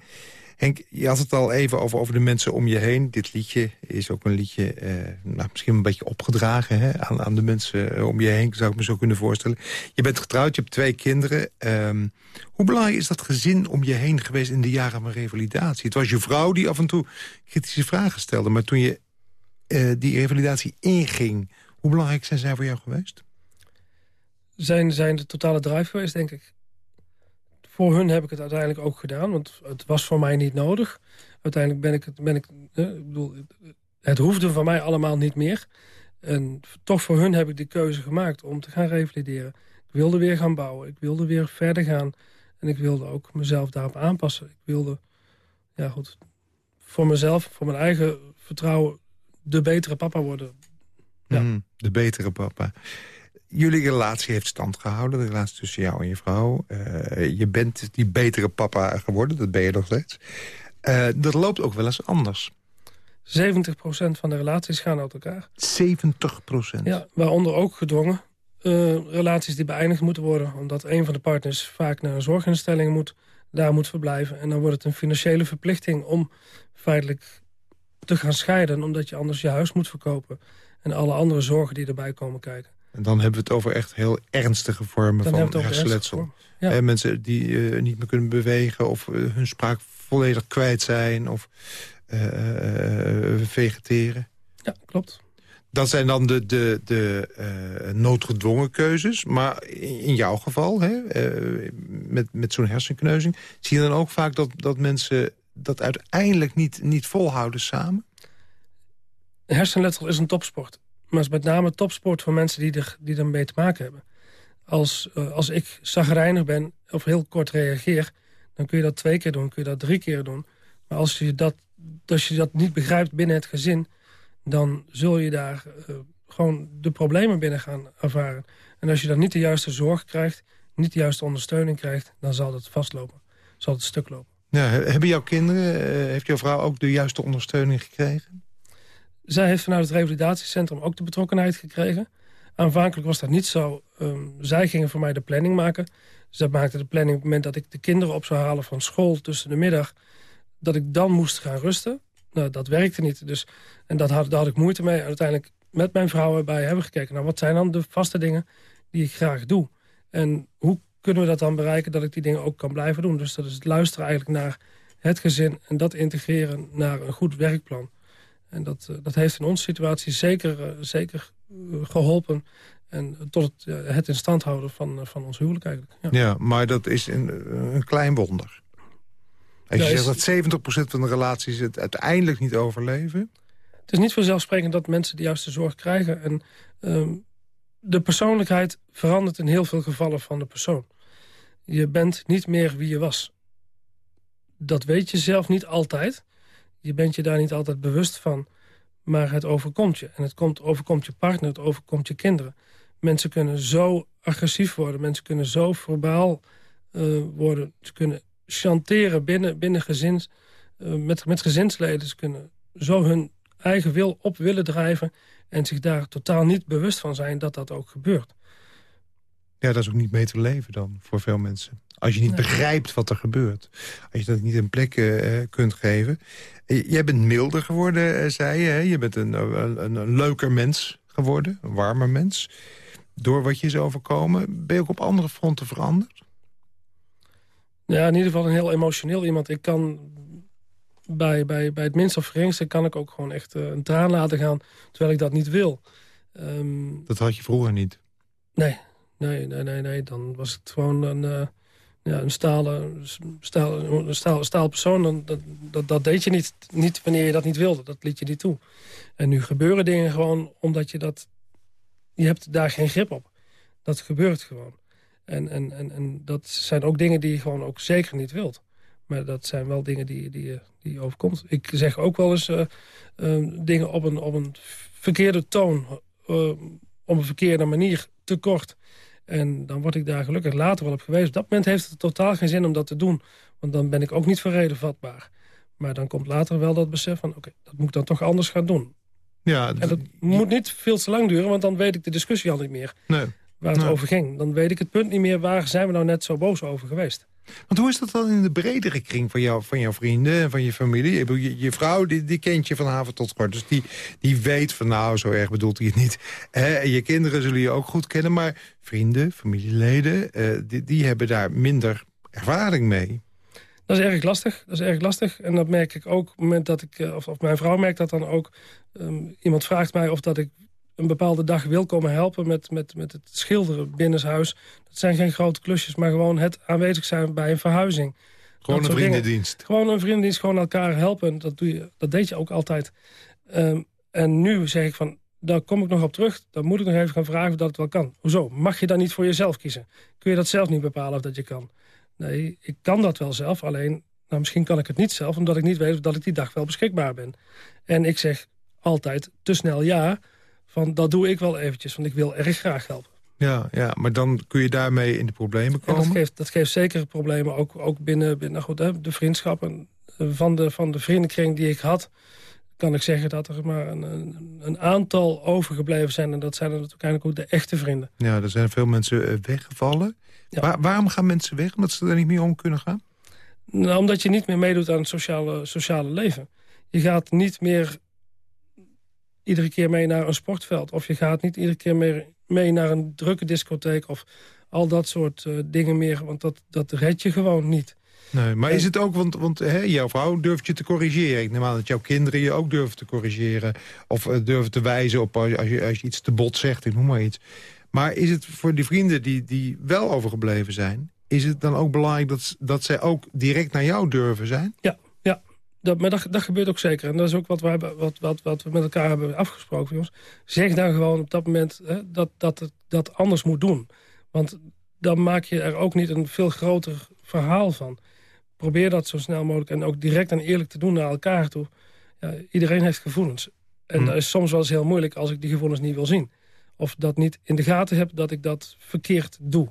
Henk, je had het al even over, over de mensen om je heen. Dit liedje is ook een liedje, eh, nou, misschien een beetje opgedragen hè, aan, aan de mensen eh, om je heen, zou ik me zo kunnen voorstellen. Je bent getrouwd, je hebt twee kinderen. Ehm, hoe belangrijk is dat gezin om je heen geweest in de jaren van revalidatie? Het was je vrouw die af en toe kritische vragen stelde, maar toen je uh, die revalidatie inging, hoe belangrijk zijn zij voor jou geweest? Zijn, zijn de totale drive geweest, denk ik voor hun heb ik het uiteindelijk ook gedaan. Want het was voor mij niet nodig. Uiteindelijk ben ik het... Ben ik, ik bedoel, het hoefde van mij allemaal niet meer. En toch voor hun heb ik die keuze gemaakt om te gaan revalideren. Ik wilde weer gaan bouwen. Ik wilde weer verder gaan. En ik wilde ook mezelf daarop aanpassen. Ik wilde, ja goed, voor mezelf, voor mijn eigen vertrouwen... de betere papa worden. Ja. Mm, de betere papa jullie relatie heeft stand gehouden. De relatie tussen jou en je vrouw. Uh, je bent die betere papa geworden. Dat ben je nog steeds. Uh, dat loopt ook wel eens anders. 70% van de relaties gaan uit elkaar. 70%? Ja, waaronder ook gedwongen. Uh, relaties die beëindigd moeten worden. Omdat een van de partners vaak naar een zorginstelling moet. Daar moet verblijven. En dan wordt het een financiële verplichting om feitelijk te gaan scheiden. Omdat je anders je huis moet verkopen. En alle andere zorgen die erbij komen kijken. En dan hebben we het over echt heel ernstige vormen van hersenletsel. Ja. mensen die uh, niet meer kunnen bewegen of uh, hun spraak volledig kwijt zijn of uh, vegeteren. Ja, klopt. Dat zijn dan de, de, de noodgedwongen keuzes. Maar in jouw geval, hè, met, met zo'n hersenkneuzing... zie je dan ook vaak dat, dat mensen dat uiteindelijk niet, niet volhouden samen? Hersenletsel is een topsport. Maar het is met name topsport voor mensen die er, die er mee te maken hebben. Als, uh, als ik zagrijnig ben of heel kort reageer... dan kun je dat twee keer doen, kun je dat drie keer doen. Maar als je dat, als je dat niet begrijpt binnen het gezin... dan zul je daar uh, gewoon de problemen binnen gaan ervaren. En als je dan niet de juiste zorg krijgt... niet de juiste ondersteuning krijgt... dan zal het vastlopen. Zal het stuk lopen. Ja, hebben jouw kinderen, uh, heeft jouw vrouw ook de juiste ondersteuning gekregen? Zij heeft vanuit het revalidatiecentrum ook de betrokkenheid gekregen. Aanvankelijk was dat niet zo. Um, zij gingen voor mij de planning maken. Zij maakte de planning op het moment dat ik de kinderen op zou halen van school tussen de middag. Dat ik dan moest gaan rusten. Nou, dat werkte niet. Dus, en dat had, daar had ik moeite mee. En uiteindelijk met mijn vrouw erbij hebben gekeken. Nou, wat zijn dan de vaste dingen die ik graag doe? En hoe kunnen we dat dan bereiken dat ik die dingen ook kan blijven doen? Dus dat is het luisteren eigenlijk naar het gezin... en dat integreren naar een goed werkplan. En dat, dat heeft in onze situatie zeker, zeker geholpen. En tot het, het in stand houden van, van ons huwelijk eigenlijk. Ja, ja maar dat is een, een klein wonder. Als je zegt dat 70% van de relaties het uiteindelijk niet overleven... Het is niet vanzelfsprekend dat mensen de juiste zorg krijgen. En ehm, de persoonlijkheid verandert in heel veel gevallen van de persoon. Je bent niet meer wie je was. Dat weet je zelf niet altijd. Je bent je daar niet altijd bewust van. Maar het overkomt je. En het komt, overkomt je partner, het overkomt je kinderen. Mensen kunnen zo agressief worden. Mensen kunnen zo verbaal uh, worden. Ze kunnen chanteren binnen, binnen gezins, uh, met, met gezinsleden. Ze kunnen zo hun eigen wil op willen drijven... en zich daar totaal niet bewust van zijn dat dat ook gebeurt. Ja, dat is ook niet te leven dan, voor veel mensen. Als je niet begrijpt wat er gebeurt. Als je dat niet een plek uh, kunt geven. Jij bent milder geworden, zei je. Hè? Je bent een, een, een, leuker mens geworden, een warmer mens. Door wat je is overkomen. Ben je ook op andere fronten veranderd? Ja, in ieder geval een heel emotioneel iemand. Ik kan bij, bij, bij het minst of geringste kan ik ook gewoon echt een traan laten gaan... terwijl ik dat niet wil. Um, dat had je vroeger niet? Nee, nee, nee, nee. nee. Dan was het gewoon een, uh, ja, een, stalen, staal, een staal, staal persoon. Dan, dat, dat, dat deed je niet, niet wanneer je dat niet wilde. Dat liet je niet toe. En nu gebeuren dingen gewoon omdat je dat... Je hebt daar geen grip op. Dat gebeurt gewoon. En, en, en, en dat zijn ook dingen die je gewoon ook zeker niet wilt. Maar dat zijn wel dingen die, die, die je overkomt. Ik zeg ook wel eens uh, uh, dingen op een, op een verkeerde toon... Uh, op een verkeerde manier te kort. En dan word ik daar gelukkig later wel op gewezen. Op dat moment heeft het totaal geen zin om dat te doen. Want dan ben ik ook niet voor reden vatbaar. Maar dan komt later wel dat besef van... oké, dat moet ik dan toch anders gaan doen. Ja, en dat moet niet veel te lang duren... want dan weet ik de discussie al niet meer. Nee. Waar het over ging. Dan weet ik het punt niet meer... waar zijn we nou net zo boos over geweest. Want hoe is dat dan in de bredere kring van, jou, van jouw vrienden en van je familie? Je, je, vrouw, die, die kent je van haven tot kort. Dus die, die weet van nou, zo erg bedoelt hij het niet. En je kinderen zullen je ook goed kennen. Maar vrienden, familieleden, eh, die, die hebben daar minder ervaring mee. Dat is erg lastig. Dat is erg lastig. En dat merk ik ook op het moment dat ik, eh, of, of mijn vrouw merkt dat dan ook. Um, iemand vraagt mij of dat ik een bepaalde dag wil komen helpen met, met, met het schilderen binnenshuis. Dat zijn geen grote klusjes, maar gewoon het aanwezig zijn bij een verhuizing. Gewoon een vriendendienst. Gewoon een vriendendienst, gewoon elkaar helpen. Dat, doe je, dat deed je ook altijd. Um, en nu zeg ik van, daar kom ik nog op terug. Dan moet ik nog even gaan vragen of dat het wel kan. Hoezo? Mag je dan niet voor jezelf kiezen? Kun je dat zelf niet bepalen of dat je kan? Nee, ik kan dat wel zelf. Alleen, nou, misschien kan ik het niet zelf... omdat ik niet weet of dat ik die dag wel beschikbaar ben. En ik zeg altijd te snel ja van dat doe ik wel eventjes, want ik wil erg graag helpen. Ja, ja, maar dan kun je daarmee in de problemen komen? dat, geeft, dat geeft zeker problemen, ook, ook binnen, binnen goed, hè, de vriendschappen van de, van de vriendenkring die ik had kan ik zeggen dat er maar een, een, aantal overgebleven zijn. En dat zijn dan uiteindelijk ook de echte vrienden. Ja, er zijn veel mensen eh, weggevallen. waarom gaan mensen weg? Omdat ze er niet meer om kunnen gaan? Nou, omdat je niet meer meedoet aan het sociale, sociale leven. Je gaat niet meer iedere keer mee naar een sportveld. Of je gaat niet iedere keer mee, mee naar een drukke discotheek. Of al dat soort uh, dingen meer. Want dat, dat red je gewoon niet. Nee, maar is het ook, want, want hè, jouw vrouw durft je te corrigeren. Ik neem aan dat jouw kinderen je ook durven te corrigeren. Of uh, durven te wijzen op als je, als je iets te bot zegt, ik noem maar iets. Maar is het voor die vrienden die, die wel overgebleven zijn... is het dan ook belangrijk dat, dat zij ook direct naar jou durven zijn? Ja, dat, maar dat, dat gebeurt ook zeker. En dat is ook wat we, hebben, wat, wat, wat we met elkaar hebben afgesproken. Jongens. Zeg dan gewoon op dat moment hè, dat, dat het dat anders moet doen. Want dan maak je er ook niet een veel groter verhaal van. Probeer dat zo snel mogelijk en ook direct en eerlijk te doen naar elkaar toe. Ja, iedereen heeft gevoelens. En hmm. dat is soms wel eens heel moeilijk als ik die gevoelens niet wil zien. Of dat niet in de gaten heb dat ik dat verkeerd doe.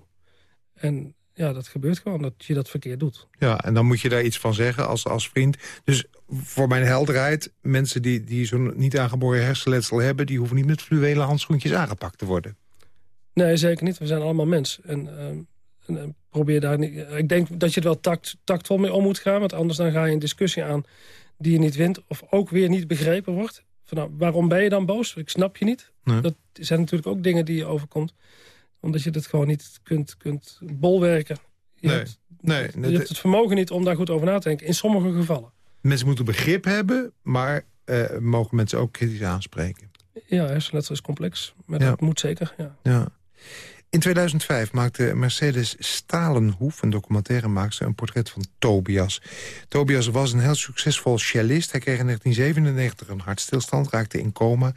En ja, dat gebeurt gewoon, dat je dat verkeerd doet. Ja, en dan moet je daar iets van zeggen als, als vriend. Dus voor mijn helderheid, mensen die, die zo'n niet aangeboren hersenletsel hebben... die hoeven niet met fluwelen handschoentjes aangepakt te worden. Nee, zeker niet. We zijn allemaal mens. En, uh, en probeer daar niet... Ik denk dat je er wel tact, tactvol mee om moet gaan... want anders dan ga je een discussie aan die je niet wint... of ook weer niet begrepen wordt. Van, nou, waarom ben je dan boos? Ik snap je niet. Dat zijn natuurlijk ook dingen die je overkomt omdat je het gewoon niet kunt, kunt bolwerken. Je, nee, hebt, nee, je hebt het vermogen niet om daar goed over na te denken. In sommige gevallen. Mensen moeten begrip hebben, maar mogen mensen ook kritisch aanspreken. Ja, hersenletsel is complex, maar dat moet zeker. Ja. ja. In 2005 maakte Mercedes Stalenhoef, een documentairemaakster... een portret van Tobias. Tobias was een heel succesvol cellist. Hij kreeg in 1997 een hartstilstand, raakte in coma.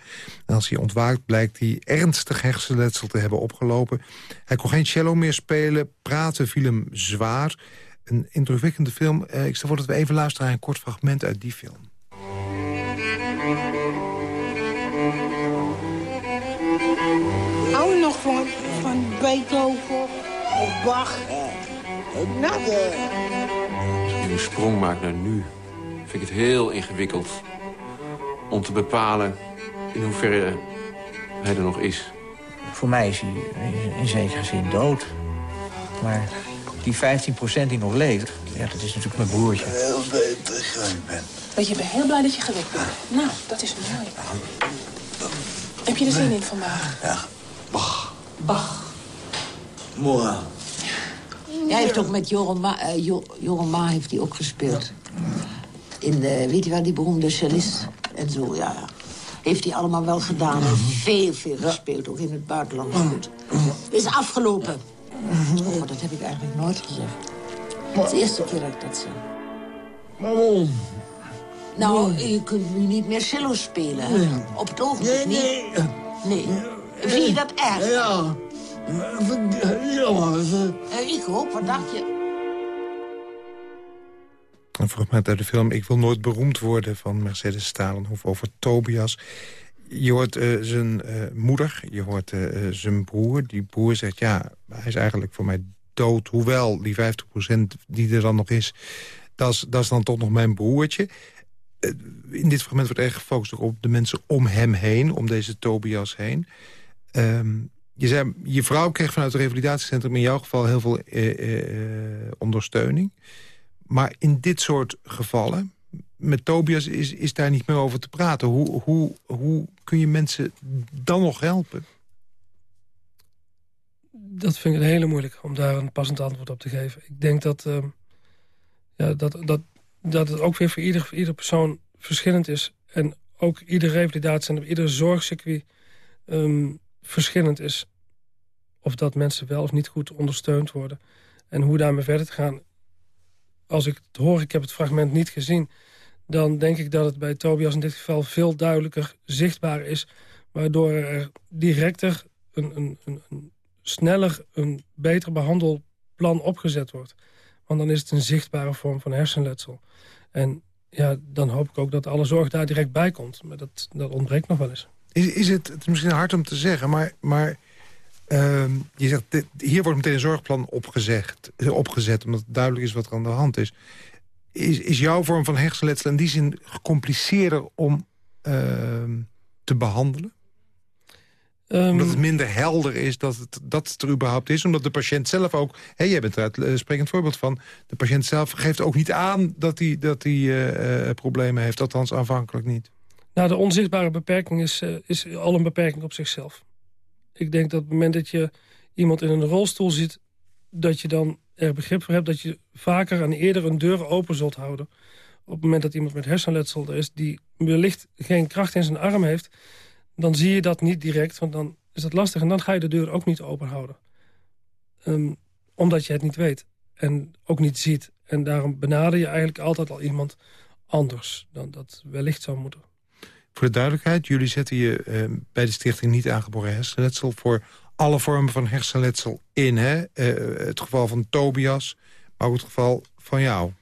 En als hij ontwaakt blijkt hij ernstig hersenletsel te hebben opgelopen. Hij kon geen cello meer spelen, praten viel hem zwaar. Een indrukwekkende film. Eh, ik stel voor dat we even luisteren naar een kort fragment uit die film. Beethoven of Bach. Nou, Als je een sprong maakt naar nu, vind ik het heel ingewikkeld om te bepalen in hoeverre hij er nog is. Voor mij is hij in zekere zin dood. Maar die 15% die nog leeft, ja, dat is natuurlijk mijn broertje. Heel blij dat je gewekt bent. Dat je bent heel blij dat je gewekt bent. Nou, dat is mooi. Heb je er zin in vandaag? Ja, Bach. Bach. Mora. Hij heeft ook met Joram Ma, uh, Joram Ma heeft hij ook gespeeld. In de, weet je wel, die beroemde cellist en zo, ja. Heeft hij allemaal wel gedaan. Veel, veel gespeeld, ook in het buitenland. Goed. Is afgelopen. Oh, dat heb ik eigenlijk nooit gezegd. Het is de eerste keer dat ik dat zeg. Waarom? Nou, je kunt nu niet meer cello spelen. Nee. Op het ogenblik nee, niet. Nee. Zie je dat erg? Ja. Jammer. Ik hoop, wat dacht je? Een fragment uit de film Ik wil nooit beroemd worden van Mercedes Stalenhoef over Tobias. Je hoort uh, zijn uh, moeder, je hoort zijn broer. Die broer zegt, ja, hij is eigenlijk voor mij dood. Hoewel die 50% die er dan nog is, dat is, dat is dan toch nog mijn broertje. in dit fragment wordt erg gefocust op de mensen om hem heen, om deze Tobias heen. Um, je zei, je vrouw kreeg vanuit het revalidatiecentrum in jouw geval heel veel eh, eh, ondersteuning. Maar in dit soort gevallen, met Tobias is, is daar niet meer over te praten. Hoe, hoe, hoe kun je mensen dan nog helpen? Dat vind ik een hele moeilijk om daar een passend antwoord op te geven. Ik denk dat, uh, ja, dat, dat, dat het ook weer voor ieder, ieder persoon verschillend is. En ook ieder revalidatiecentrum, ieder zorgcircuit... Um, verschillend is of dat mensen wel of niet goed ondersteund worden. En hoe daarmee verder te gaan. Als ik het hoor, ik heb het fragment niet gezien... dan denk ik dat het bij Tobias in dit geval veel duidelijker zichtbaar is... waardoor er directer, een, een, een, een sneller, een beter behandelplan opgezet wordt. Want dan is het een zichtbare vorm van hersenletsel. En ja, dan hoop ik ook dat alle zorg daar direct bij komt. Maar dat, dat ontbreekt nog wel eens. Is, is het, het is misschien hard om te zeggen, maar, maar uh, je zegt, dit, hier wordt meteen een zorgplan opgezet, opgezet... omdat het duidelijk is wat er aan de hand is. Is, is jouw vorm van hersenletsel in die zin gecompliceerder om uh, te behandelen? Um, omdat het minder helder is dat het, dat het er überhaupt is. Omdat de patiënt zelf ook... Hé, jij bent er het uh, sprekend voorbeeld van. De patiënt zelf geeft ook niet aan dat hij dat hij uh, problemen heeft. Althans aanvankelijk niet. Nou, de onzichtbare beperking is, uh, is al een beperking op zichzelf. Ik denk dat op het moment dat je iemand in een rolstoel ziet... dat je dan er begrip voor hebt dat je vaker en eerder een deur open zult houden. Op het moment dat iemand met hersenletsel er is... die wellicht geen kracht in zijn arm heeft... dan zie je dat niet direct, want dan is dat lastig. En dan ga je de deur ook niet open houden. Um, omdat je het niet weet en ook niet ziet. En daarom benader je eigenlijk altijd al iemand anders... dan dat wellicht zou moeten. Voor de duidelijkheid, jullie zetten je uh, bij de stichting niet aangeboren hersenletsel... voor alle vormen van hersenletsel in. Hè? Uh, het geval van Tobias, maar ook het geval van jou.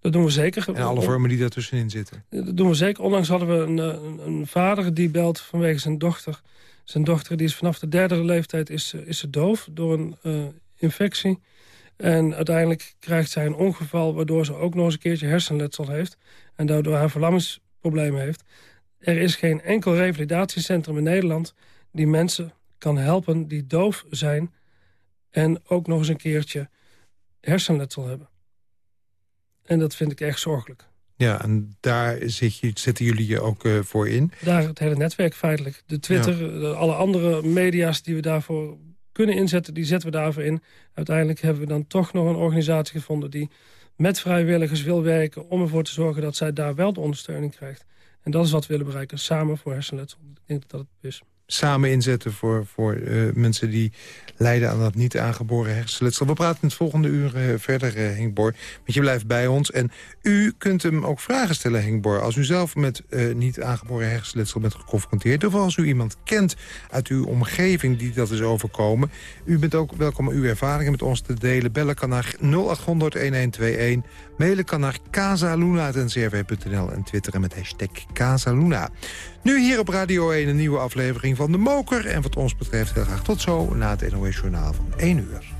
Dat doen we zeker. En alle vormen die daartussenin zitten. Dat doen we zeker. Onlangs hadden we een, een, een, vader die belt vanwege zijn dochter. Zijn dochter die is vanaf de derde leeftijd is, is ze doof door een uh, infectie. En uiteindelijk krijgt zij een ongeval... waardoor ze ook nog eens een keertje hersenletsel heeft. En daardoor haar verlammingsproblemen heeft. Er is geen enkel revalidatiecentrum in Nederland... die mensen kan helpen die doof zijn... en ook nog eens een keertje hersenletsel hebben. En dat vind ik echt zorgelijk. Ja, en daar zit je, zetten jullie je ook uh, voor in? Daar het hele netwerk feitelijk. De Twitter, alle andere media's die we daarvoor kunnen inzetten... die zetten we daarvoor in. Uiteindelijk hebben we dan toch nog een organisatie gevonden... die met vrijwilligers wil werken om ervoor te zorgen dat zij daar wel de ondersteuning krijgt. En dat is wat we willen bereiken, samen voor hersenletsel. Ik denk dat het is samen inzetten voor, voor uh, mensen die lijden aan dat niet aangeboren hersenletsel. We praten het volgende uur uh, verder, uh, Henk. Want je blijft bij ons. En u kunt hem ook vragen stellen, Henk. Als u zelf met niet aangeboren hersenletsel bent geconfronteerd... of als u iemand kent uit uw omgeving die dat is overkomen... u bent ook welkom uw ervaringen met ons te delen. Bellen kan naar 0800-1121. Mailen kan naar casaluna.ncrv.nl en twitteren met hashtag Casaluna. Nu hier op Radio 1 een nieuwe aflevering van De Moker. En wat ons betreft heel graag tot zo na het NOS Journaal van 1 uur.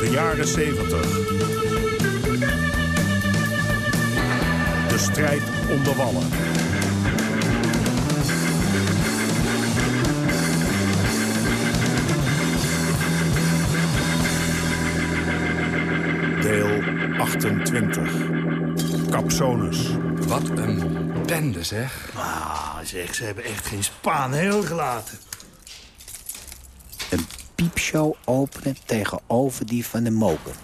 De jaren 70. De strijd om de wallen. Deel 28. Capsonus. Wat een bende, zeg. Ah, zeg, ze hebben echt geen Spaan heel gelaten. Een piepshow openen tegenover die van de moker.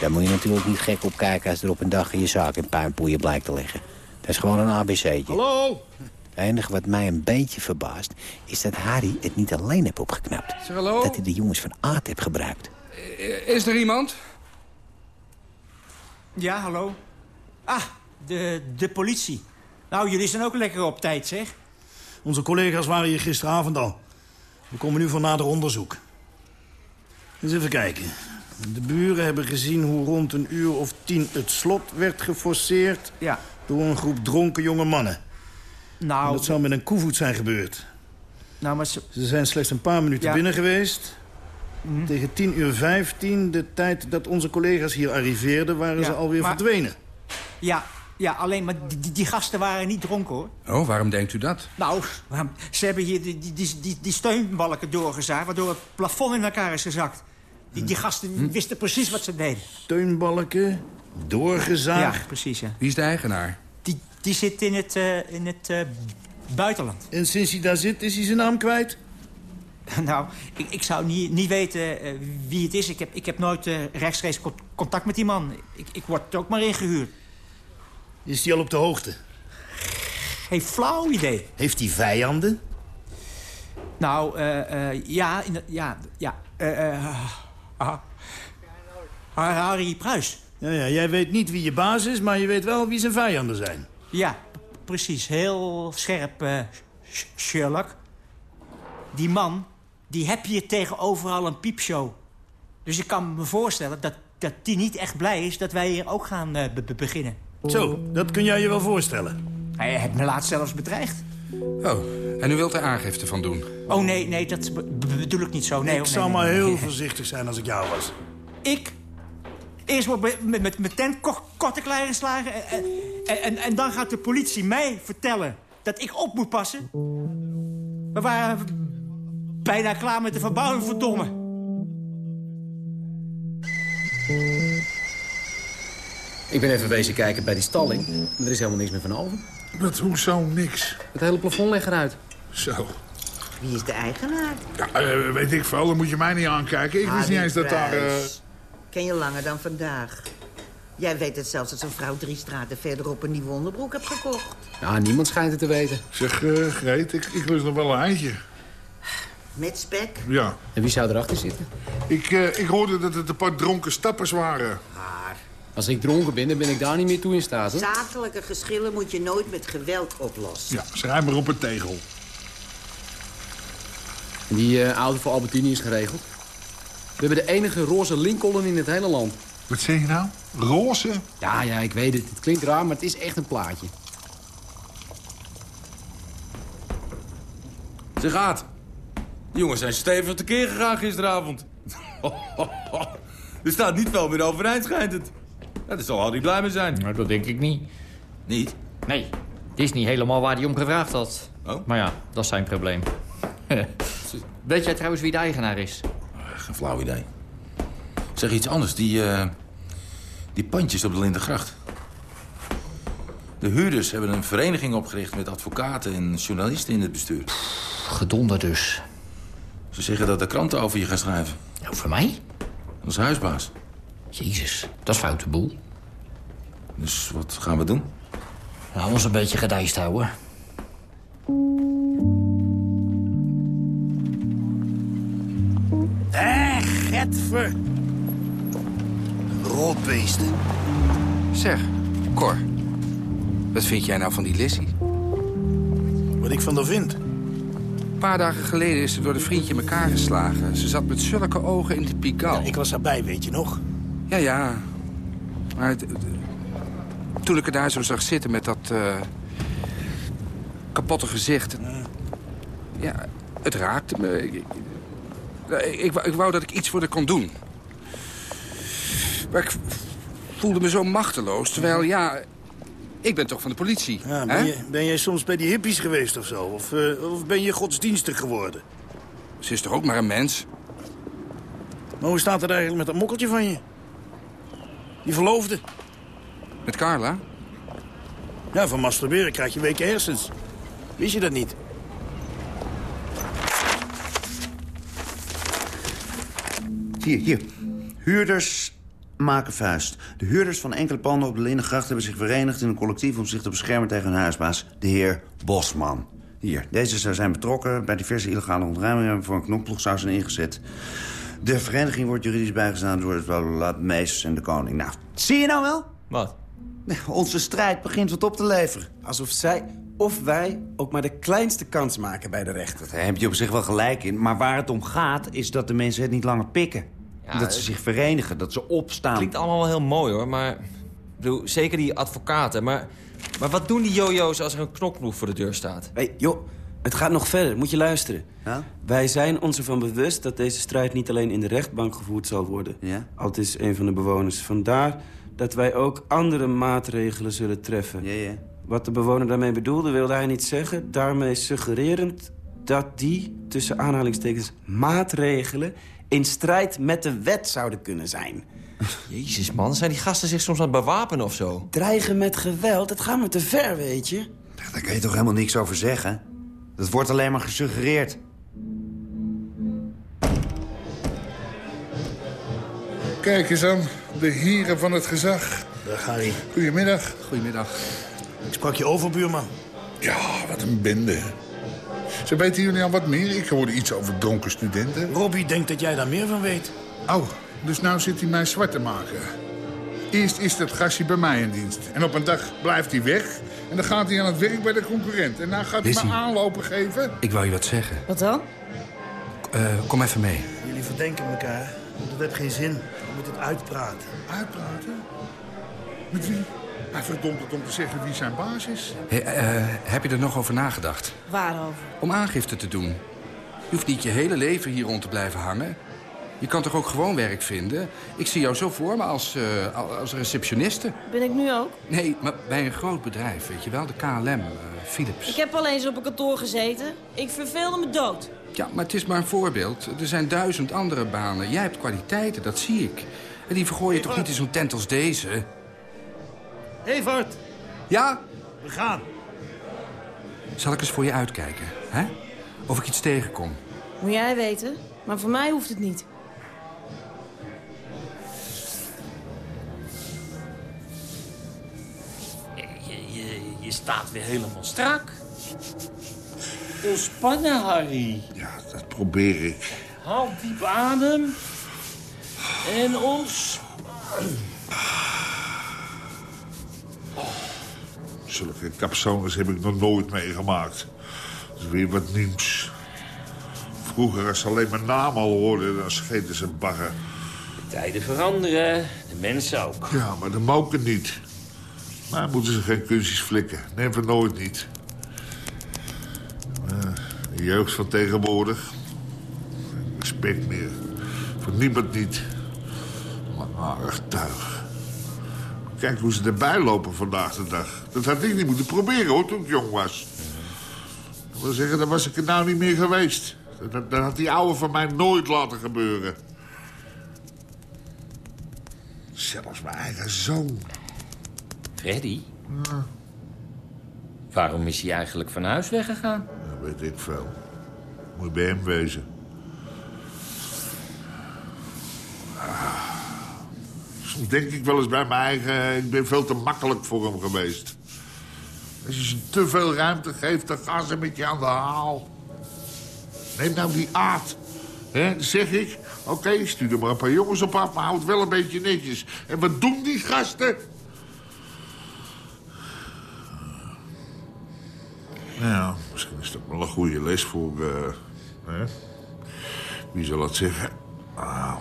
Daar moet je natuurlijk niet gek op kijken als er op een dag in je zaak in puinpoeien blijkt te liggen. Dat is gewoon een ABC'tje. Hallo? Het enige wat mij een beetje verbaast... is dat Harry het niet alleen heeft opgeknapt. Zeg hallo? Dat hij de jongens van Aard heeft gebruikt. Is er iemand? Ja, hallo. Ah, de, de politie. Nou, jullie zijn ook lekker op tijd, zeg. Onze collega's waren hier gisteravond al. We komen nu voor nader onderzoek. Eens even kijken. De buren hebben gezien hoe rond een uur of tien het slot werd geforceerd... Ja. door een groep dronken jonge mannen. Nou... En dat zou met een koevoet zijn gebeurd. Nou, maar ze... Ze zijn slechts een paar minuten Ja. binnen geweest. Mhm. Tegen 10 uur 15, de tijd dat onze collega's hier arriveerden... waren Ja, ze alweer maar- verdwenen. Ja, ja, alleen maar die, die, gasten waren niet dronken, hoor. Oh, waarom denkt u dat? Nou, ze hebben hier die, die, die, die, steunbalken doorgezaagd... waardoor het plafond in elkaar is gezakt. Die, die gasten wisten precies wat ze deden. Steunbalken, doorgezaagd. Ja, precies, ja. Wie is de eigenaar? Die, die zit in het, eh, in het eh, buitenland. En sinds hij daar zit, is hij zijn naam kwijt? [laughs] Nou, ik, ik zou niet, niet weten eh, wie het is. Ik heb, ik heb nooit rechtstreeks con- contact met die man. Ik, ik word ook maar ingehuurd. Is hij al op de hoogte? Geen flauw idee. Heeft hij vijanden? Nou, eh, eh, ja, in de- ja, ja. ah, Harry Pruis. Ja, ja, jij weet niet wie je baas is, maar je weet wel wie zijn vijanden zijn. Ja, precies. Heel scherp, Sh- Sherlock. Die man, die heb je tegenover al een piepshow. Dus ik kan me voorstellen dat, dat die niet echt blij is... dat wij hier ook gaan be- be- beginnen. Zo, dat kun jij je wel voorstellen. Hij heeft me laatst zelfs bedreigd. Oh, en u wilt er aangifte van doen? Oh, nee, nee, dat be- be- bedoel ik niet zo. Nee, ik nee, zou nee, maar nee. heel voorzichtig zijn als ik jou was. Ik? Eerst wordt me- met, met mijn tent ko- korte klei geslagen... En, en, en, en dan gaat de politie mij vertellen dat ik op moet passen. We waren bijna klaar met de verbouwing, verdomme. Ik ben even wezen kijken bij die stalling. Er is helemaal niks meer van over. Wat, hoezo niks? Het hele plafond ligt eruit. Zo. Wie is de eigenaar? Ja, eh, weet ik veel, dan moet je mij niet aankijken. Ik wist niet eens dat daar... eh, Pruis. Ken je langer dan vandaag. Jij weet het zelfs dat zijn vrouw drie straten verderop een nieuwe onderbroek heeft gekocht. Ja, niemand schijnt het te weten. Zeg, eh Greet, ik, ik lust nog wel een eindje. Met spek. Ja. En wie zou erachter zitten? Ik, eh, ik hoorde dat het een paar dronken stappers waren. Als ik dronken ben, dan ben ik daar niet meer toe in staat. Hè? Zakelijke geschillen moet je nooit met geweld oplossen. Ja, schrijf maar op een tegel. Die uh, auto voor Albertini is geregeld. We hebben de enige roze Lincoln in het hele land. Wat zeg je nou? Roze? Ja, ja, ik weet het. Het klinkt raar, maar het is echt een plaatje. Ze gaat. Jongens zijn stevig tekeer gegaan gisteravond. [laughs] er staat niet veel meer overeind, schijnt het. Daar zal Harry blij mee zijn. Nou, dat denk ik niet. Niet? Nee, het is niet helemaal waar hij om gevraagd had. Oh? Maar ja, dat is zijn probleem. [laughs] Weet jij trouwens wie de eigenaar is? Geen flauw idee. Zeg iets anders, die, eh, die pandjes op de Lindengracht. De huurders hebben een vereniging opgericht met advocaten en journalisten in het bestuur. Gedonder dus. Ze zeggen dat de kranten over je gaan schrijven. Over mij? Als huisbaas. Jezus, dat is foute boel. Dus wat gaan we doen? Nou, ons een beetje gedijst houden. Hé, getver. Rotbeesten. Zeg, Cor. Wat vind jij nou van die Lissy? Wat ik van haar vind? Een paar dagen geleden is ze door de vriendje in elkaar geslagen. Ze zat met zulke ogen in de Pigalle. ik was erbij, weet je nog? Ja, ja. Maar het- toen ik er daar zo zag zitten met dat eh, kapotte gezicht... Ja, het raakte me. Ik, ik, ik, wou- dat ik iets voor haar kon doen. Maar ik voelde me zo machteloos. Terwijl, ja, ik ben toch van de politie. Ja, ben, je, ben jij soms bij die hippies geweest of zo? Of, eh, of ben je godsdienstig geworden? Ze is toch ook maar een mens? Maar hoe staat het eigenlijk met dat mokkeltje van je? Die verloofde? Met Carla? Ja, van masturberen krijg je weken hersens. Wist je dat niet? Hier, hier. Huurders maken vuist. De huurders van enkele panden op de Lindengracht hebben zich verenigd in een collectief om zich te beschermen tegen hun huisbaas, de heer Bosman. Hier, deze zou zijn betrokken bij diverse illegale ontruimingen waarvoor een knokploeg zou zijn ingezet. De vereniging wordt juridisch bijgestaan door het Laat Mees en de koning. Nou, zie je nou wel? Wat? Onze strijd begint wat op te leveren. Alsof zij of wij ook maar de kleinste kans maken bij de rechter. Daar heb je op zich wel gelijk in. Maar waar het om gaat, is dat de mensen het niet langer pikken. Ja, dat ze zich verenigen, dat ze opstaan. Klinkt allemaal wel heel mooi hoor, maar... Ik bedoel, zeker die advocaten, maar... Maar wat doen die jojo's als er een knokploeg voor de deur staat? Hey, joh, het gaat nog verder. Moet je luisteren. Ja? Wij zijn ons ervan bewust dat deze strijd niet alleen in de rechtbank gevoerd zal worden. Ja? Al is een van de bewoners. Vandaar dat wij ook andere maatregelen zullen treffen. Ja, ja. Wat de bewoner daarmee bedoelde, wilde hij niet zeggen. Daarmee suggererend dat die, tussen aanhalingstekens, maatregelen... in strijd met de wet zouden kunnen zijn. [laughs] Jezus, man. Zijn die gasten zich soms aan het bewapenen of zo? Dreigen met geweld, dat gaat me te ver, weet je. Daar kan je toch helemaal niks over zeggen? Dat wordt alleen maar gesuggereerd. Kijk eens aan, de heren van het gezag. Dag, Harry. Goedemiddag. Goedemiddag. Ik sprak je over, buurman. Ja, wat een bende. Ze weten jullie al wat meer? Ik hoorde iets over dronken studenten. Robbie denkt dat jij daar meer van weet. Oh, dus nou zit hij mij zwart te maken. Eerst is dat gastje bij mij in dienst. En op een dag blijft hij weg. En dan gaat hij aan het werk bij de concurrent. En dan gaat hij me aanlopen geven. Ik wou je wat zeggen. Wat dan? Eh, kom even mee. Jullie verdenken elkaar. Dat heeft geen zin. Je moet het uitpraten. Uitpraten? Met wie? Hij verdomd het om te zeggen wie zijn baas is. Hey, eh, heb je er nog over nagedacht? Waarover? Om aangifte te doen. Je hoeft niet je hele leven hier rond te blijven hangen. Je kan toch ook gewoon werk vinden? Ik zie jou zo voor me als, eh, als receptioniste. Ben ik nu ook? Nee, maar bij een groot bedrijf, weet je wel. De KLM, eh, Philips. Ik heb al eens op een kantoor gezeten. Ik verveelde me dood. Ja, maar het is maar een voorbeeld. Er zijn duizend andere banen. Jij hebt kwaliteiten, dat zie ik. En die vergooi je toch niet in zo'n tent als deze? Evert! Ja? We gaan. Zal ik eens voor je uitkijken, hè? Of ik iets tegenkom. Moet jij weten. Maar voor mij hoeft het niet. Je, staat weer helemaal strak. Ontspannen, Harry. Ja, dat probeer ik. Haal diep adem. En ons... Zulke capsones heb ik nog nooit meegemaakt. Dat is weer wat nieuws. Vroeger, als ze alleen mijn naam al hoorden, dan scheten ze bagger. Tijden veranderen, de mensen ook. Ja, maar de moken niet. Maar moeten ze geen kunstjes flikken. Never nooit niet. Maar De jeugd van tegenwoordig. Respect meer. Voor niemand niet. Maar aardig tuig. Kijk hoe ze erbij lopen vandaag de dag. Dat had ik niet moeten proberen, hoor, toen ik jong was. Ik wil zeggen, dan was ik er nou niet meer geweest. Dat, dat had die oude van mij nooit laten gebeuren. Zelfs mijn eigen zoon. Freddy? Waarom is hij eigenlijk van huis weggegaan? Dat weet ik veel. Moet bij hem wezen. Denk ik wel eens bij eigen... Ik ben veel te makkelijk voor hem geweest. Als je ze te veel ruimte geeft, dan gaan ze met je aan de haal. Neem nou die aard. Hè, zeg ik, oké, stuur er maar een paar jongens op af... maar houd wel een beetje netjes. En wat doen die gasten? Ja, misschien is dat wel een goede les voor... eh, hè? Wie zal het zeggen? Ah,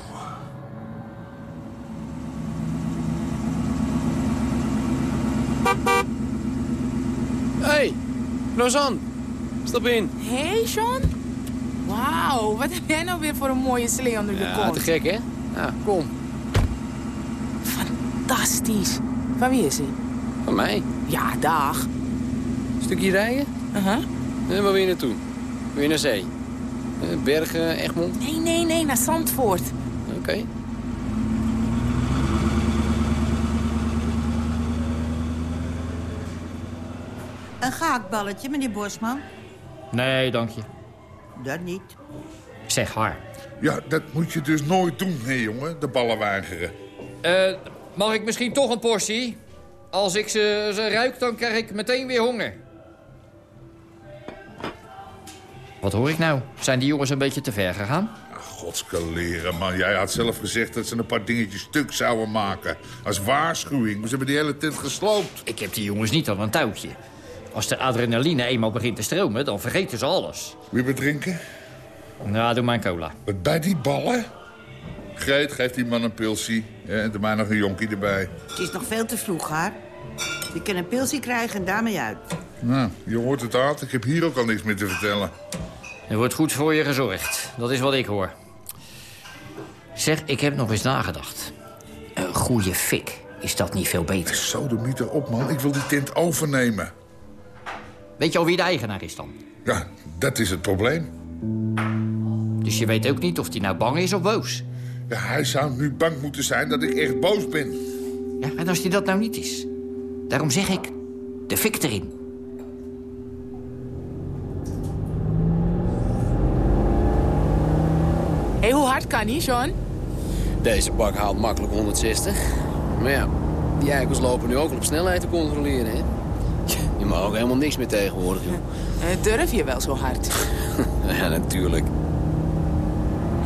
Hey, Lausanne. Stap in. Hey, Sean. Wauw, wat heb jij nou weer voor een mooie slee onder je Ja, kont? te gek, hè? Ja, kom. Fantastisch. Van wie is hij? Van mij. Ja, dag. Stukje rijden? Uh-huh. En waar wil je naartoe? Wil je naar zee? Eh, Bergen, Egmond? Nee, nee, nee, naar Zandvoort. Oké. Een gaakballetje, meneer Bosman? Nee, dank je. Dat niet. Zeg haar. Ja, dat moet je dus nooit doen, hè, jongen. De ballen weigeren. Eh, mag ik misschien toch een portie? Als ik ze, ze ruik, dan krijg ik meteen weer honger. Wat hoor ik nou? Zijn die jongens een beetje te ver gegaan? Godskaleren, man. Jij had zelf gezegd dat ze een paar dingetjes stuk zouden maken. Als waarschuwing. Maar ze hebben die hele tent gesloopt. Ik heb die jongens niet aan een touwtje. Als de adrenaline eenmaal begint te stromen, dan vergeten ze alles. Wil je drinken? Nou, doe maar een cola. Wat bij die ballen? Greet, geef die man een pilsie. Ja, en doe mij nog een jonkie erbij. Het is nog veel te vroeg, haar. Je kan een pilsie krijgen en daarmee uit. Nou, je hoort het aan. Ik heb hier ook al niks meer te vertellen. Er wordt goed voor je gezorgd. Dat is wat ik hoor. Zeg, ik heb nog eens nagedacht. Een goede fik. Is dat niet veel beter? Sodemieter op, man. Ik wil die tent overnemen. Weet je al wie de eigenaar is dan? Ja, dat is het probleem. Dus je weet ook niet of hij nou bang is of boos? Ja, hij zou nu bang moeten zijn dat ik echt boos ben. Ja, en als hij dat nou niet is? Daarom zeg ik, de fik erin. Hé, hey, hoe hard kan hij, Sean? Deze bak haalt makkelijk 160. Maar ja, die eikels lopen nu ook op snelheid te controleren, hè? Je mag ook helemaal niks meer tegenwoordig, joh. Eh, durf je wel zo hard? [laughs] Ja, natuurlijk.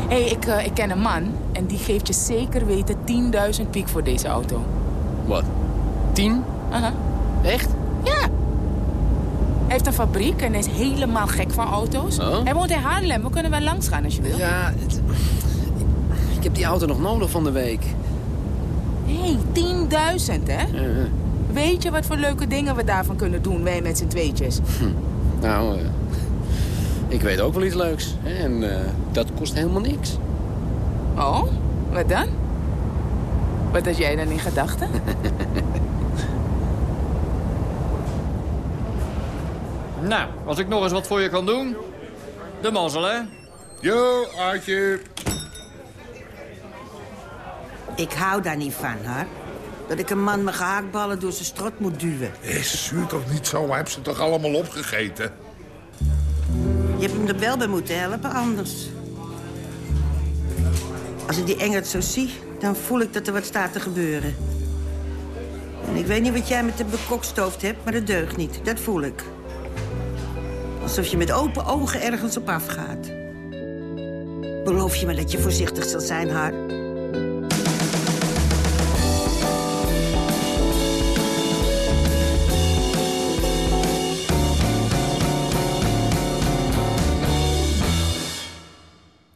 Hé, hey, ik, eh, ik ken een man en die geeft je zeker weten 10.000 piek voor deze auto. Wat? Tien? Aha. Echt? Ja. Hij heeft een fabriek en hij is helemaal gek van auto's. Oh? Hij woont in Haarlem, we kunnen wel langs gaan als je wil. Ja, het- ik heb die auto nog nodig van de week. Hé, hey, 10.000 hè? Weet je wat voor leuke dingen we daarvan kunnen doen, wij met z'n tweetjes? Nou, eh, ik weet ook wel iets leuks. hè, En eh, dat kost helemaal niks. Oh, wat dan? Wat had jij dan in gedachten? [laughs] Nou, als ik nog eens wat voor je kan doen... De mazzel, hè? Yo, Aartje. Ik hou daar niet van, haar. Dat ik een man met gehaktballen door zijn strot moet duwen. Eh, zuur toch niet zo? Hij heeft ze toch allemaal opgegeten? Je hebt hem er wel bij moeten helpen, anders. Als ik die Engert zo zie, dan voel ik dat er wat staat te gebeuren. En ik weet niet wat jij met de bekokstoofd hebt, maar dat deugt niet. Dat voel ik. Alsof je met open ogen ergens op afgaat. Beloof je me dat je voorzichtig zal zijn, haar?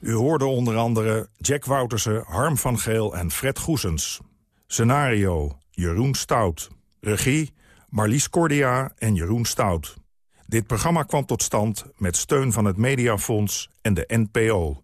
U hoorde onder andere Jack Woutersen, Harm van Geel en Fred Goesens. Scenario Jeroen Stout. Regie Marlies Cordia en Jeroen Stout. Dit programma kwam tot stand met steun van het Mediafonds en de NPO.